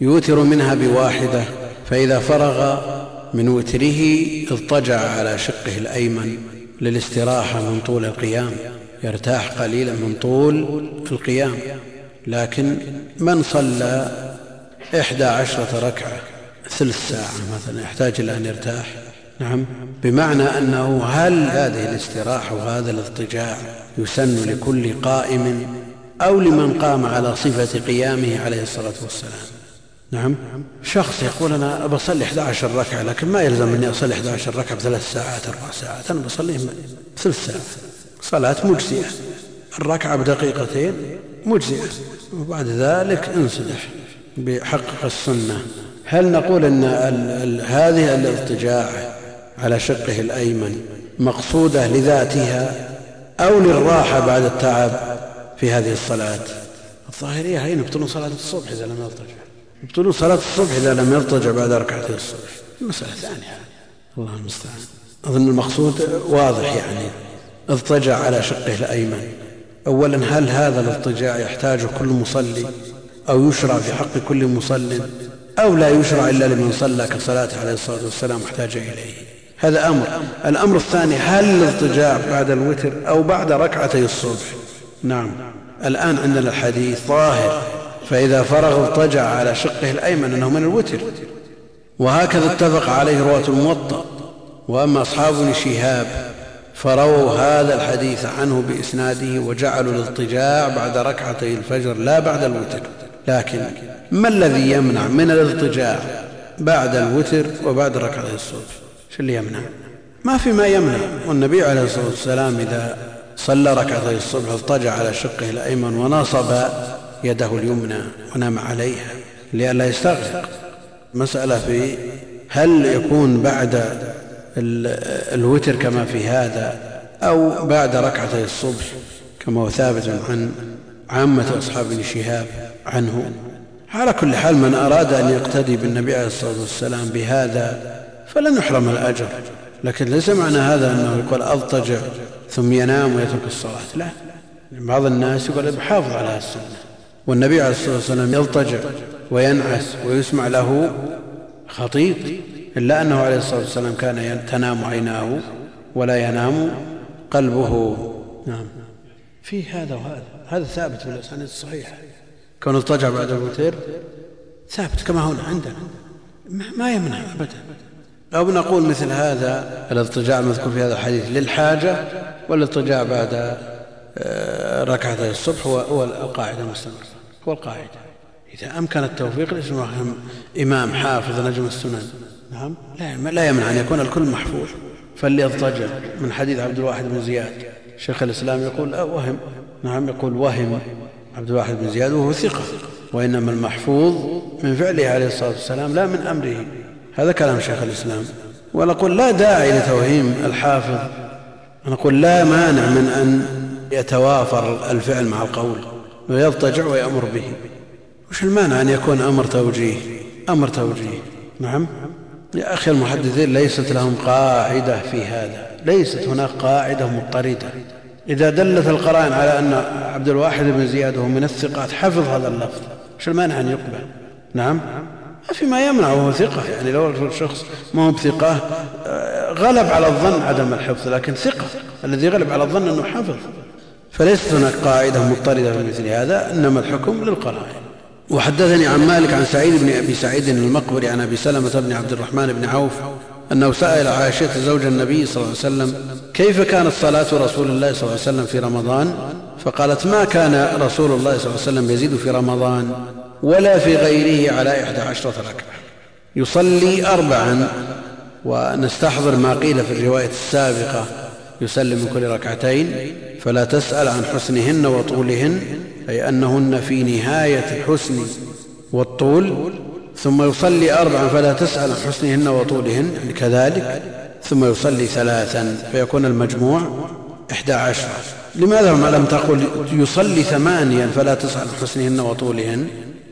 يوتر منها بواحدة. فإذا فرغ من وتره اضطجع على شقه الأيمن للاستراحة من طول القيام. يرتاح قليلا من طول القيام لكن من صلى إحدى عشرة ركعة ثلث ساعة مثلا يحتاج إلى أن يرتاح. نعم. بمعنى أنه هل هذه الاستراحة وهذا الاضطجاع يسن لكل قائم أو لمن قام على صفة قيامه عليه الصلاة والسلام؟ نعم. شخص يقول أنا بصلي 11 ركعة لكن ما يلزم أني أصلي 11 ركعة بثلاث ساعات أربع ساعات أنا بصلي ثلث ساعة. صلاة مجزئة الركعة بدقيقتين مجزئة وبعد ذلك انسدح بحقق السنة. هل نقول أن هذه الاضطجاع على شقه الأيمن مقصودة لذاتها أو للراحة بعد التعب في هذه الصلاة؟ الظاهرية هين يبطلون صلاة الصبح إذا لم يضطجع يبطلون صلاة الصبح إذا لم يضطجع بعد ركعتي الصبح. مسألة ثانية. الله المستعان. أظن المقصود واضح يعني. اضطجع على شقه الأيمن. أولا هل هذا الاضطجاع يحتاج كل مصلي أو يشرع في حق كل مصل أو لا يشرع إلا لمن صلى كصلاته عليه الصلاة والسلام احتاج إليه؟ هذا أمر. الأمر الثاني هل الاضطجاع بعد الوتر أو بعد ركعتي الصبح؟ نعم. الآن عندنا الحديث ظاهر فإذا فرغ اضطجع على شقه الأيمن أنه من الوتر. وهكذا اتفق عليه رواة الموطأ. وأما أصحاب شهاب فرووا هذا الحديث عنه بإسناده وجعلوا الاضطجاع بعد ركعتي الفجر لا بعد الوتر. لكن ما الذي يمنع من الاضطجاع بعد الوتر وبعد ركعتي الصبح؟ شو اللي يمنع؟ ما في ما يمنع. والنبي عليه الصلاة والسلام إذا صلى ركعتي الصبح اضطجع على شقه الأيمن ونصب يده اليمنى ونام عليها لئلا يستغرق. مسألة في هل يكون بعد الوتر كما في هذا أو بعد ركعتي الصبح كما هو ثابت عن عامة أصحاب ابن شهاب عنه. على كل حال من أراد أن يقتدي بالنبي عليه الصلاة والسلام بهذا فلن يحرم الأجر. لكن ليس معنى هذا أنه يقول أضطجع ثم ينام ويترك الصلاة. لا. بعض الناس يقول بحافظ على السنة. والنبي عليه الصلاة والسلام يضطجع وينعس ويسمع له خطيط إلا أنه عليه الصلاة والسلام كان تنام عيناه ولا ينام قلبه. نعم. في هذا وهذا. هذا ثابت في الأسانيد الصحيحة كون اضطجع بعد الوتر؟ ثابت كما هنا عندنا. ما يمنع أبدا. أو نقول مثل هذا الاضطجاع المذكور في هذا الحديث للحاجة والاضطجاع بعد آه، ركعتي الصبح هو القاعدة المستمرة هو القاعدة. إذا أمكن التوفيق ليس إمام حافظ نجم السنن. نعم. لا يمنع أن يكون الكل محفوظ. فاللي اضطجع من حديث عبد الواحد بن زياد. شيخ الإسلام يقول أه وهم. نعم يقول وهم عبد الواحد بن زياد وهو ثقة. وإنما المحفوظ من فعله عليه الصلاة والسلام لا من أمره. هذا كلام شيخ الإسلام. ونقول لا داعي لتوهيم الحافظ. نقول لا مانع من أن يتوافر الفعل مع القول. ويضطجع ويأمر به. وش المانع أن يكون أمر توجيه؟ أمر توجيه. نعم. يا أخي المحدثين ليست لهم قاعدة في هذا ليست هناك قاعدة مضطردة. إذا دلت القرائن على أن عبد الواحد بن زياد وهو من الثقات حفظ هذا اللفظ وش المانع أن يقبل؟ نعم. ما في ما يمنع وهو ثقة. يعني لو الشخص ما هو بثقة آه، غلب على الظن عدم الحفظ لكن ثقة الذي غلب على الظن أنه حفظ. فليست هناك قاعدة مضطردة في مثل هذا إنما الحكم للقرائن. وحدثني عن مالك عن سعيد بن أبي سعيد المقبري عن أبي سلمة بن عبد الرحمن بن عوف أنه سأل عائشة زوج النبي صلى الله عليه وسلم كيف كانت صلاة رسول الله صلى الله عليه وسلم في رمضان؟ فقالت ما كان رسول الله صلى الله عليه وسلم يزيد في رمضان ولا في غيره على إحدى عشرة ركعة. يصلي أربعا. ونستحضر ما قيل في الرواية السابقة يسلم من كل ركعتين فلا تسأل عن حسنهن وطولهن أي أنهن في نهاية الحسن والطول ثم يصلي أربعا فلا تسأل عن حسنهن وطولهن يعني كذلك ثم يصلي ثلاثا فيكون المجموع إحدى عشرة لماذا ما لم تقل يصلي ثمانيا فلا تسأل عن حسنهن وطولهن؟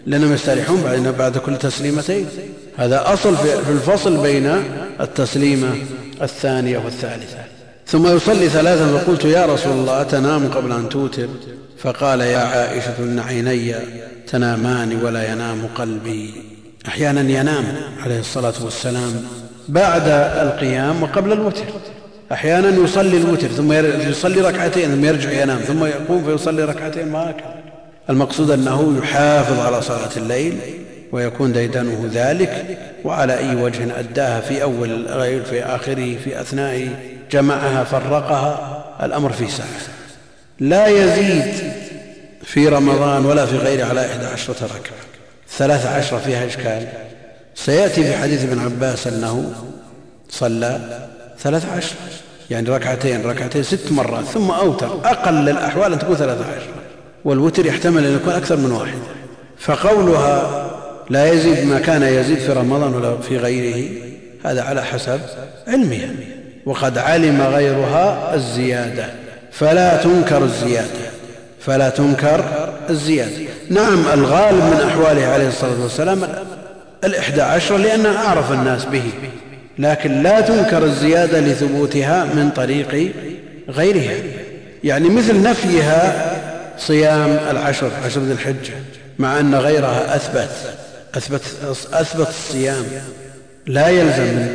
لأنهم يستريحون بعد, بعد كل تسليمتين. هذا أصل في الفصل بين التسليمة الثانية والثالثة. ثم يصلي ثلاثا فقلت يا رسول الله أتنام قبل أن توتر؟ فقال يا عائشة إن عيني تنامان ولا ينام قلبي. أحيانا ينام عليه الصلاة والسلام بعد القيام وقبل الوتر. أحيانا يصلي الوتر ثم يصلي ركعتين ثم يرجع ينام ثم يقوم فيصلي ركعتين وهكذا المقصود أنه يحافظ على صلاة الليل ويكون ديدنه ذلك وعلى أي وجه أداها في أول الليل في آخره في أثنائه جمعها فرقها الأمر في ساعة. لا يزيد في رمضان ولا في غيره على إحدى عشرة ركعة. ثلاث عشرة فيها إشكال. سيأتي في حديث ابن عباس أنه صلى ثلاث عشرة. يعني ركعتين ركعتين ست مرات ثم أوتر. أقل الأحوال أن تكون ثلاث عشرة. والوتر يحتمل أن يكون أكثر من واحد. فقولها لا يزيد ما كان يزيد في رمضان ولا في غيره هذا على حسب علمها. وقد علم غيرها الزيادة. فلا تنكر الزيادة فلا تنكر الزيادة. نعم الغالب من أحواله عليه الصلاة والسلام الإحدى عشر لأنها أعرف الناس به لكن لا تنكر الزيادة لثبوتها من طريق غيرها. يعني مثل نفيها صيام العشر عشر ذي الحجة مع أن غيرها أثبت أثبت, أثبت الصيام. لا يلزم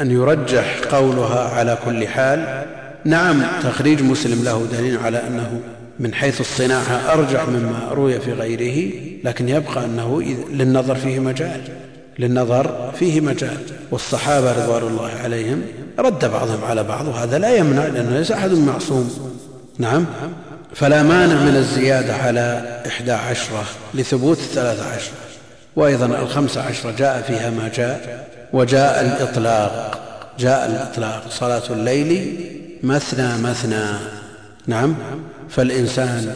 أن يرجح قولها على كل حال نعم تخريج مسلم له دليل على أنه من حيث الصناعة أرجح مما روي في غيره لكن يبقى أنه للنظر فيه مجال للنظر فيه مجال. والصحابة رضوان الله عليهم رد بعضهم على بعض وهذا لا يمنع لأنه ليس أحد معصوم. نعم فلا مانع من الزيادة على إحدى عشرة لثبوت الثلاث عشرة وأيضا الخمس عشرة جاء فيها ما جاء وجاء الإطلاق جاء الإطلاق صلاة الليل مثنى مثنى. نعم. فالإنسان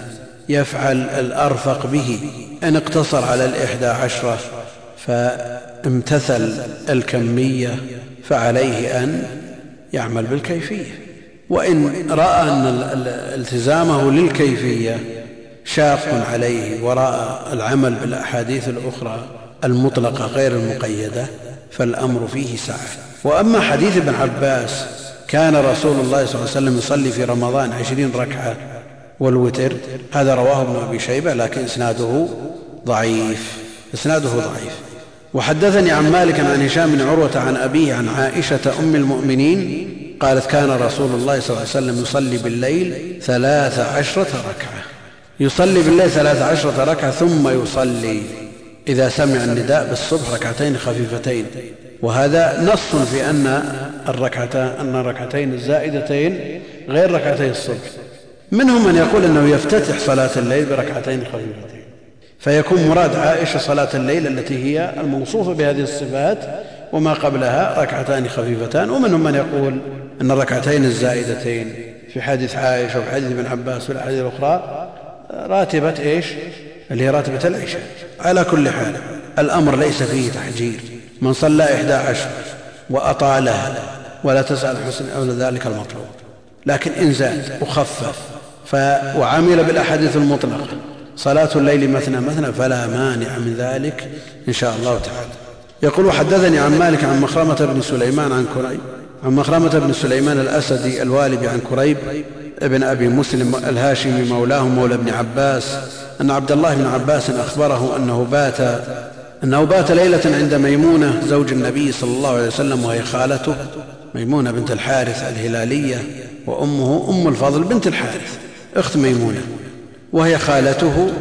يفعل الأرفق به. إن اقتصر على الإحدى عشرة فامتثل الكمية فعليه أن يعمل بالكيفية. وإن رأى أن التزامه للكيفية شاق عليه وراء العمل بالأحاديث الأخرى المطلقة غير المقيدة فالأمر فيه سعة. وأما حديث ابن عباس كان رسول الله صلى الله عليه وسلم يصلي في رمضان عشرين ركعة والوتر. هذا رواه ابن أبي شيبة لكن إسناده ضعيف. إسناده ضعيف. وحدثني عن مالك عن هشام بن عروة عن أبيه عن عائشة أم المؤمنين قالت كان رسول الله صلى الله عليه وسلم يصلي بالليل ثلاث عشرة ركعة. يصلي بالليل ثلاث عشرة ركعة ثم يصلي. إذا سمع النداء بالصبح ركعتين خفيفتين. وهذا نص في أن الركعتين أن الركعتين الزائدتين غير ركعتي الصبح. منهم من يقول أنه يفتتح صلاة الليل بركعتين خفيفتين. فيكون مراد عائشة صلاة الليل التي هي الموصوفة بهذه الصفات وما قبلها ركعتان خفيفتان. ومنهم من يقول أن الركعتين الزائدتين في حديث عائشة وفي حديث ابن عباس والأحاديث الأخرى راتبة إيش؟ اللي هي راتبة العشاء. على كل حال الأمر ليس فيه تحجير. من صلى إحدى عشر وأطالها ولا تسأل حسن أو ذلك المطلوب. لكن إن زاد وخفف وعمل بالأحاديث المطلقة صلاة الليل مثنى مثنى فلا مانع من ذلك إن شاء الله تعالى. يقول حدثني عن مالك عن مخرمة بن سليمان عن كريب عن مخرمة بن سليمان الأسدي الوالبي عن كريب ابن أبي مسلم الهاشمي مولاه مولى ابن عباس أن عبد الله بن عباس أخبره أنه بات أنه بات ليلة عند ميمونة زوج النبي صلى الله عليه وسلم وهي خالته ميمونة بنت الحارث الهلالية وأمه أم الفضل بنت الحارث أخت ميمونة وهي خالته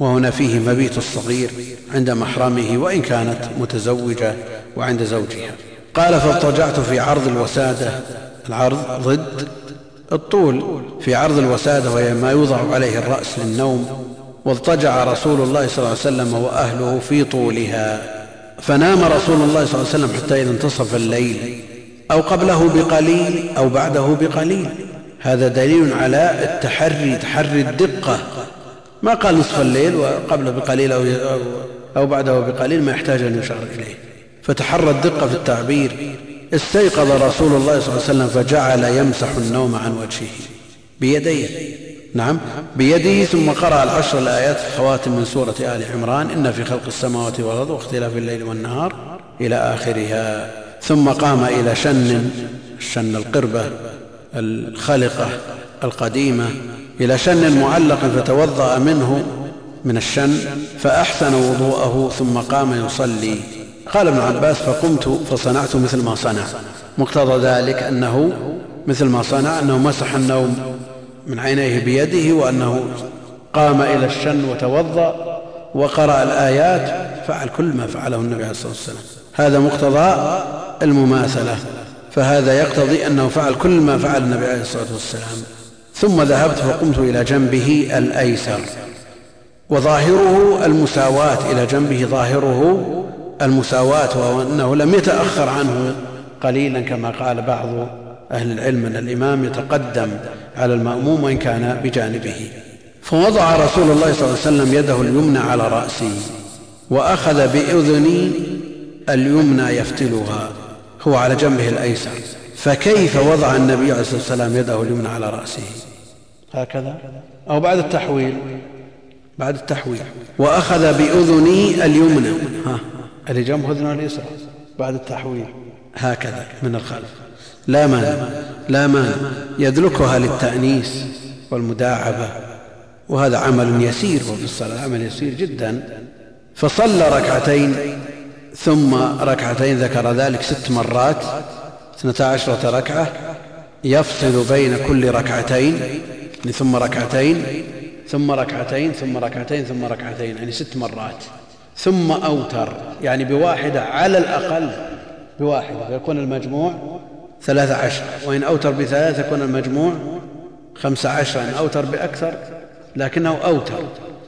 وهنا فيه مبيت الصغير عند محرمه وإن كانت متزوجة وعند زوجها. قال فاضطجعت في عرض الوسادة. العرض ضد الطول في عرض الوسادة وهي ما يوضع عليه الرأس للنوم واضطجع رسول الله صلى الله عليه وسلم وأهله في طولها. فنام رسول الله صلى الله عليه وسلم حتى إذا انتصف الليل أو قبله بقليل أو بعده بقليل. هذا دليل على التحري تحري الدقة. ما قال نصف الليل وقبله بقليل أو, أو بعده بقليل ما يحتاج أن يشار إليه. فتحرى الدقة في التعبير. استيقظ رسول الله صلى الله عليه وسلم فجعل يمسح النوم عن وجهه بيديه. نعم. بيده ثم قرأ العشر الآيات الخواتم من سورة آل عمران. إن في خلق السماوات والأرض واختلاف الليل والنهار إلى آخرها. ثم قام إلى شن الشن القربة الخلقة القديمة. إلى شن معلق فتوضأ منه من الشن فأحسن وضوءه ثم قام يصلي. قال ابن عباس فقمت فصنعت مثل ما صنع. مقتضى ذلك أنه مثل ما صنع أنه مسح النوم من عينيه بيده وأنه قام إلى الشن وتوضأ وقرأ الآيات فعل كل ما فعله النبي عليه الصلاة والسلام. هذا مقتضى المماثلة. فهذا يقتضي أنه فعل كل ما فعل النبي عليه الصلاة والسلام. ثم ذهبت فقمت إلى جنبه الأيسر. وظاهره المساواة إلى جنبه ظاهره المساواة وهو أنه لم يتأخر عنه قليلا كما قال بعض أهل العلم أن الإمام يتقدم. على المأموم وإن كان بجانبه. فوضع رسول الله صلى الله عليه وسلم يده اليمنى على رأسي وأخذ بأذني اليمنى يفتلها هو على جنبه الأيسر. فكيف وضع النبي عليه الصلاة والسلام يده اليمنى على رأسه؟ هكذا. أو بعد التحويل. بعد التحويل. وأخذ بأذني اليمنى. ها اللي جنبه أذنه اليسرى. بعد التحويل. هكذا من الخلف. لا مانع لا مانع. يدلكها للتأنيس والمداعبة وهذا عمل يسير وفي الصلاة عمل يسير جدا. فصلى ركعتين ثم ركعتين ذكر ذلك ست مرات اثنتا عشرة ركعة يفصل بين كل ركعتين يعني ثم ركعتين ثم ركعتين ثم ركعتين ثم ركعتين يعني ست مرات. ثم أوتر يعني بواحدة على الأقل بواحدة فيكون المجموع ثلاث عشر. وإن أوتر بثلاث يكون المجموع خمس عشر. إن أوتر بأكثر لكنه أوتر.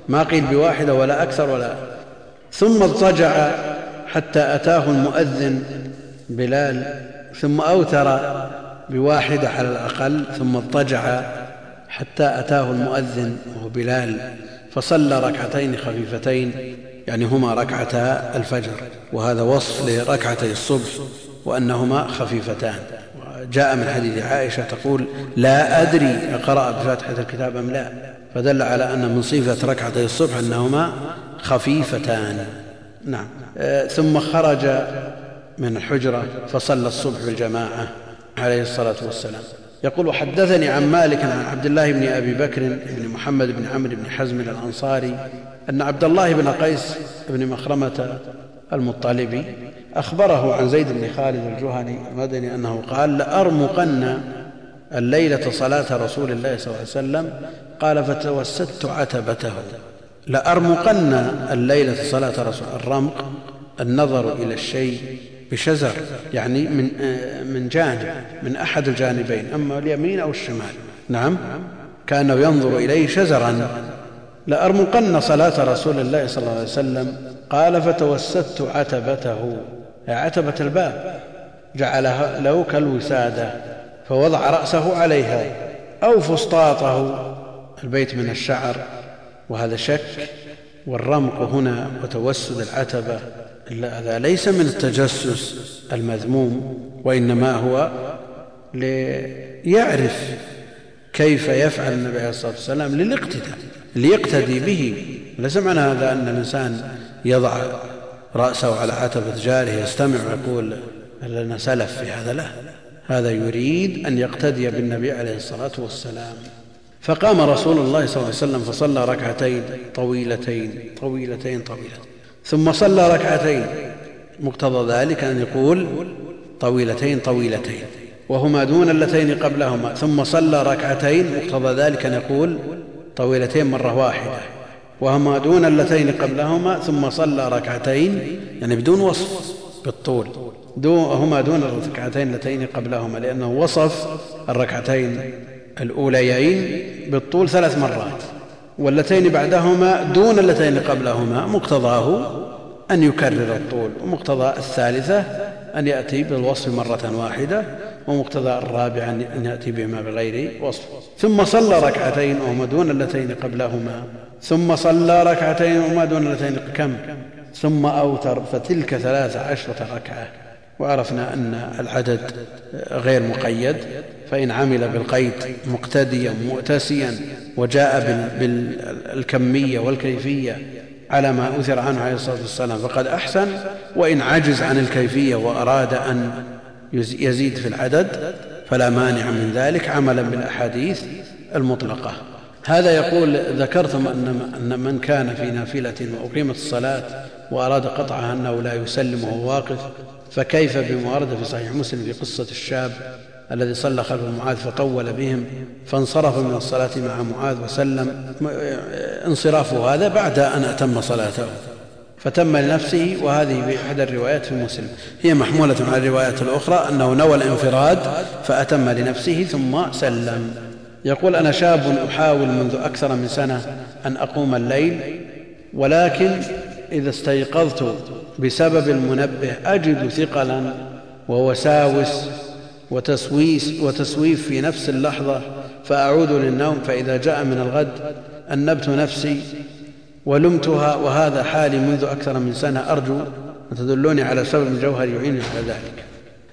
ما قيل بواحدة ولا أكثر ولا. ثم اضطجع حتى أتاه المؤذن بلال. ثم أوتر بواحدة على الأقل. ثم اضطجع حتى أتاه المؤذن وهو بلال. فصلى ركعتين خفيفتين. يعني هما ركعتا الفجر. وهذا وصف لركعتي الصبح وأنهما خفيفتان. جاء من حديث عائشة تقول لا أدري أقرأ بفاتحة الكتاب أم لا. فدل على أن من صفة ركعتي الصبح أنهما خفيفتان. نعم. آه، ثم خرج من الحجرة فصلى الصبح بالجماعة عليه الصلاة والسلام. يقول حدثني عن مالك عن عبد الله بن أبي بكر بن محمد بن عمرو بن حزم الأنصاري أن عبد الله بن قيس بن مخرمة المطلبي أخبره عن زيد بن خالد الجهني المدني أنه قال لأرمقن الليلة صلاة رسول الله صلى الله عليه وسلم. قال فتوسدت عتبته. لأرمقن الليلة صلاة رسول الرمق النظر إلى الشيء بشزر يعني من من جانب من أحد الجانبين أما اليمين أو الشمال. نعم. كأنه ينظر إليه شزرا. لأرمقن صلاة رسول الله صلى الله عليه وسلم. قال فتوسدت عتبته. عتبة الباب جعلها له كالوسادة فوضع رأسه عليها أو فسطاطه البيت من الشعر. وهذا شك والرمق هنا وتوسد العتبة هذا ليس من التجسس المذموم وإنما هو ليعرف كيف يفعل النبي عليه الصلاة والسلام للاقتداء ليقتدي به. ليس معنى هذا أن الإنسان يضع رأسه على عتبة جاره يستمع ويقول لنا سلف في هذا لا هذا يريد أن يقتدي بالنبي عليه الصلاة والسلام. فقام رسول الله صلى الله عليه وسلم فصلى ركعتين طويلتين طويلتين طويلتين. ثم صلى ركعتين مقتضى ذلك أن يقول طويلتين طويلتين. وهما دون اللتين قبلهما. ثم صلى ركعتين مقتضى ذلك أن يقول طويلتين مرة واحدة. وهما دون اللتين قبلهما ثم صلى ركعتين يعني بدون وصف بالطول. دون هما دون الركعتين اللتين قبلهما لأنه وصف الركعتين الأوليين بالطول ثلاث مرات. واللتين بعدهما دون اللتين قبلهما مقتضاه أن يكرر الطول ومقتضى الثالثة أن يأتي بالوصف مرة واحدة ومقتضى الرابع أن يأتي بما بغير وصف. ثم صلى ركعتين وهما دون اللتين قبلهما ثم صلى ركعتين وهما دون اللتين كم؟ ثم أوتر فتلك ثلاث عشرة ركعة. وعرفنا أن العدد غير مقيد فإن عمل بالقيد مقتديا مؤتسيا وجاء بالكمية والكيفية على ما أثر عنه عليه الصلاة والسلام فقد أحسن. وإن عجز عن الكيفية وأراد أن يزيد في العدد فلا مانع من ذلك عملا بالأحاديث المطلقة. هذا يقول ذكرتم أن من كان في نافلة وأقيمت الصلاة وأراد قطعها أنه لا يسلم وهو واقف فكيف بما ورد في صحيح مسلم في قصة الشاب الذي صلى خلف معاذ فطول بهم فانصرف من الصلاة مع معاذ وسلم؟ انصرافه هذا بعد أن أتم صلاته فتم لنفسه وهذه في احدى الروايات في مسلم. هي محمولة على الروايات الأخرى أنه نوى الانفراد فأتم لنفسه ثم سلم. يقول أنا شاب أحاول منذ أكثر من سنة أن أقوم الليل ولكن إذا استيقظت بسبب المنبه أجد ثقلا ووساوس وتسويس وتسويف في نفس اللحظة فأعود للنوم فإذا جاء من الغد أنبت نفسي ولمتها وهذا حالي منذ أكثر من سنة أرجو أن تدلوني على سبب جوهري يعينني على ذلك.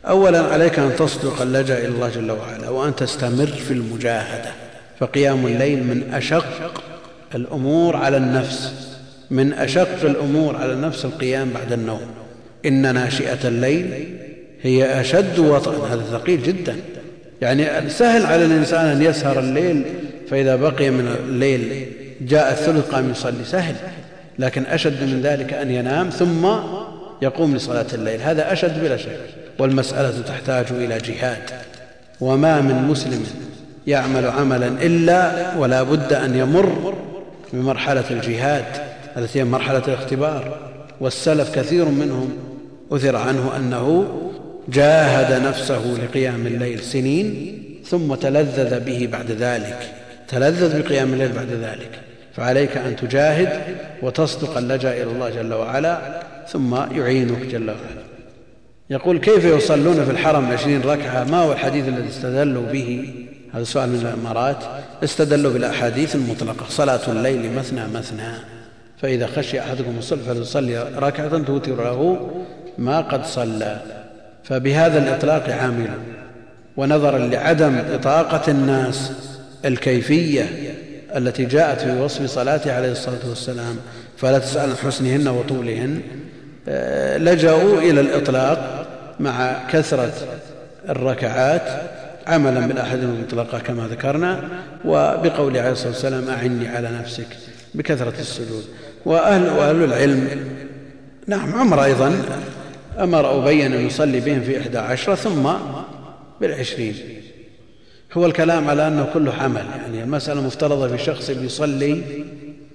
أولا عليك أن تصدق اللجأ إلى الله جل وعلا وأن تستمر في المجاهدة. فقيام الليل من أشق الأمور على النفس من أشق الأمور على النفس القيام بعد النوم. إن ناشئة الليل هي أشد وطئا. هذا ثقيل جدا. يعني سهل على الإنسان أن يسهر الليل فإذا بقي من الليل جاء الثلث قام يصلي. سهل. لكن أشد من ذلك أن ينام ثم يقوم لصلاة الليل. هذا أشد بلا شك. والمسألة تحتاج إلى جهاد. وما من مسلم يعمل عملا إلا ولا بد أن يمر بمرحلة الجهاد. التي هي مرحلة الاختبار. والسلف كثير منهم أثر عنه أنه جاهد نفسه لقيام الليل سنين ثم تلذذ به بعد ذلك. تلذذ بقيام الليل بعد ذلك. فعليك أن تجاهد وتصدق اللجأ إلى الله جل وعلا ثم يعينك جل وعلا. يقول كيف يصلون في الحرم عشرين ركعة؟ ما هو الحديث الذي استدلوا به؟ هذا سؤال من الأمارات. استدلوا بالأحاديث المطلقة. صلاة الليل مثنى مثنى. فإذا خشي أحدكم الصلح فليصلي ركعة توتر له ما قد صلى. فبهذا الإطلاق عامل. ونظرا لعدم إطاقة الناس الكيفية التي جاءت في وصف صلاته عليه الصلاة والسلام. فلا تسال عن حسنهن وطولهن. لجأوا إلى الإطلاق مع كثرة الركعات عملا بالاحاديث المطلقة كما ذكرنا وبقوله عليه الصلاة والسلام أعني على نفسك بكثرة السجود. واهل, وأهل العلم نعم عمر أيضا أمر أو بين أن يصلي بهم في إحدى عشرة ثم بالعشرين. هو الكلام على أنه كله عمل يعني المسألة مفترضة في شخص يصلي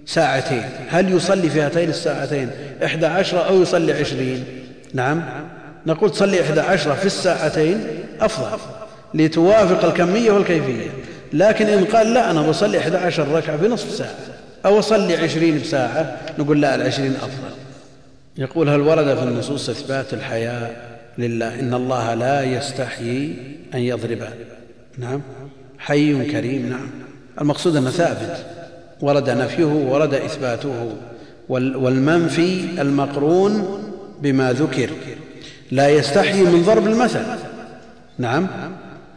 ساعتين. هل يصلي في هاتين الساعتين؟ إحدى عشرة أو يصلي عشرين؟ نعم. نقول تصلي إحدى عشرة في الساعتين أفضل لتوافق الكمية والكيفية. لكن إن قال لا أنا بصلي إحدى عشر ركعة في نصف ساعة أو أصلي عشرين بساعة نقول لا العشرين أفضل. يقول هل ورد في النصوص إثبات الحياء لله؟ إن الله لا يستحيي أن يضرب. نعم. حي كريم. نعم. المقصود أنه ثابت. ورد نفيه ورد إثباته. والمنفي المقرون بما ذكر. لا يستحيي من ضرب المثل. نعم.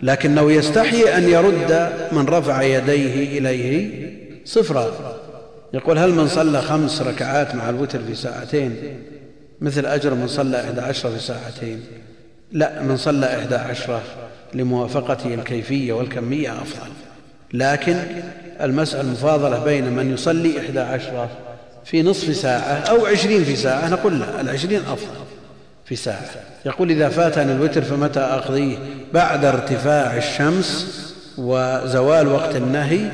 لكنه يستحيي أن يرد من رفع يديه إليه صفرا. يقول هل من صلى خمس ركعات مع الوتر في ساعتين؟ مثل أجر من صلى إحدى عشرة في ساعتين. لا من صلى إحدى عشرة لموافقته الكيفية والكمية أفضل. لكن المسألة المفاضلة بين من يصلي إحدى عشرة في نصف ساعة أو عشرين في ساعة نقول لا العشرين أفضل في ساعة. يقول إذا فاتني الوتر فمتى أقضيه؟ بعد ارتفاع الشمس وزوال وقت النهي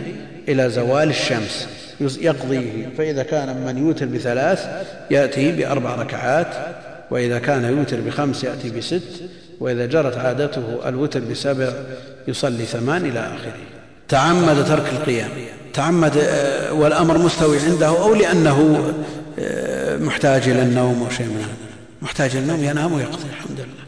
إلى زوال الشمس يقضيه. فإذا كان من يوتر بثلاث يأتي بأربع ركعات وإذا كان يوتر بخمس يأتي بست وإذا جرت عادته الوتر بسبع يصلي ثمان إلى آخره. تعمد ترك القيام. تعمد آه، والأمر مستوي عنده أو لأنه آه، محتاج إلى النوم أو شيء من هذا. محتاج النوم ينام ويقضي الحمد لله.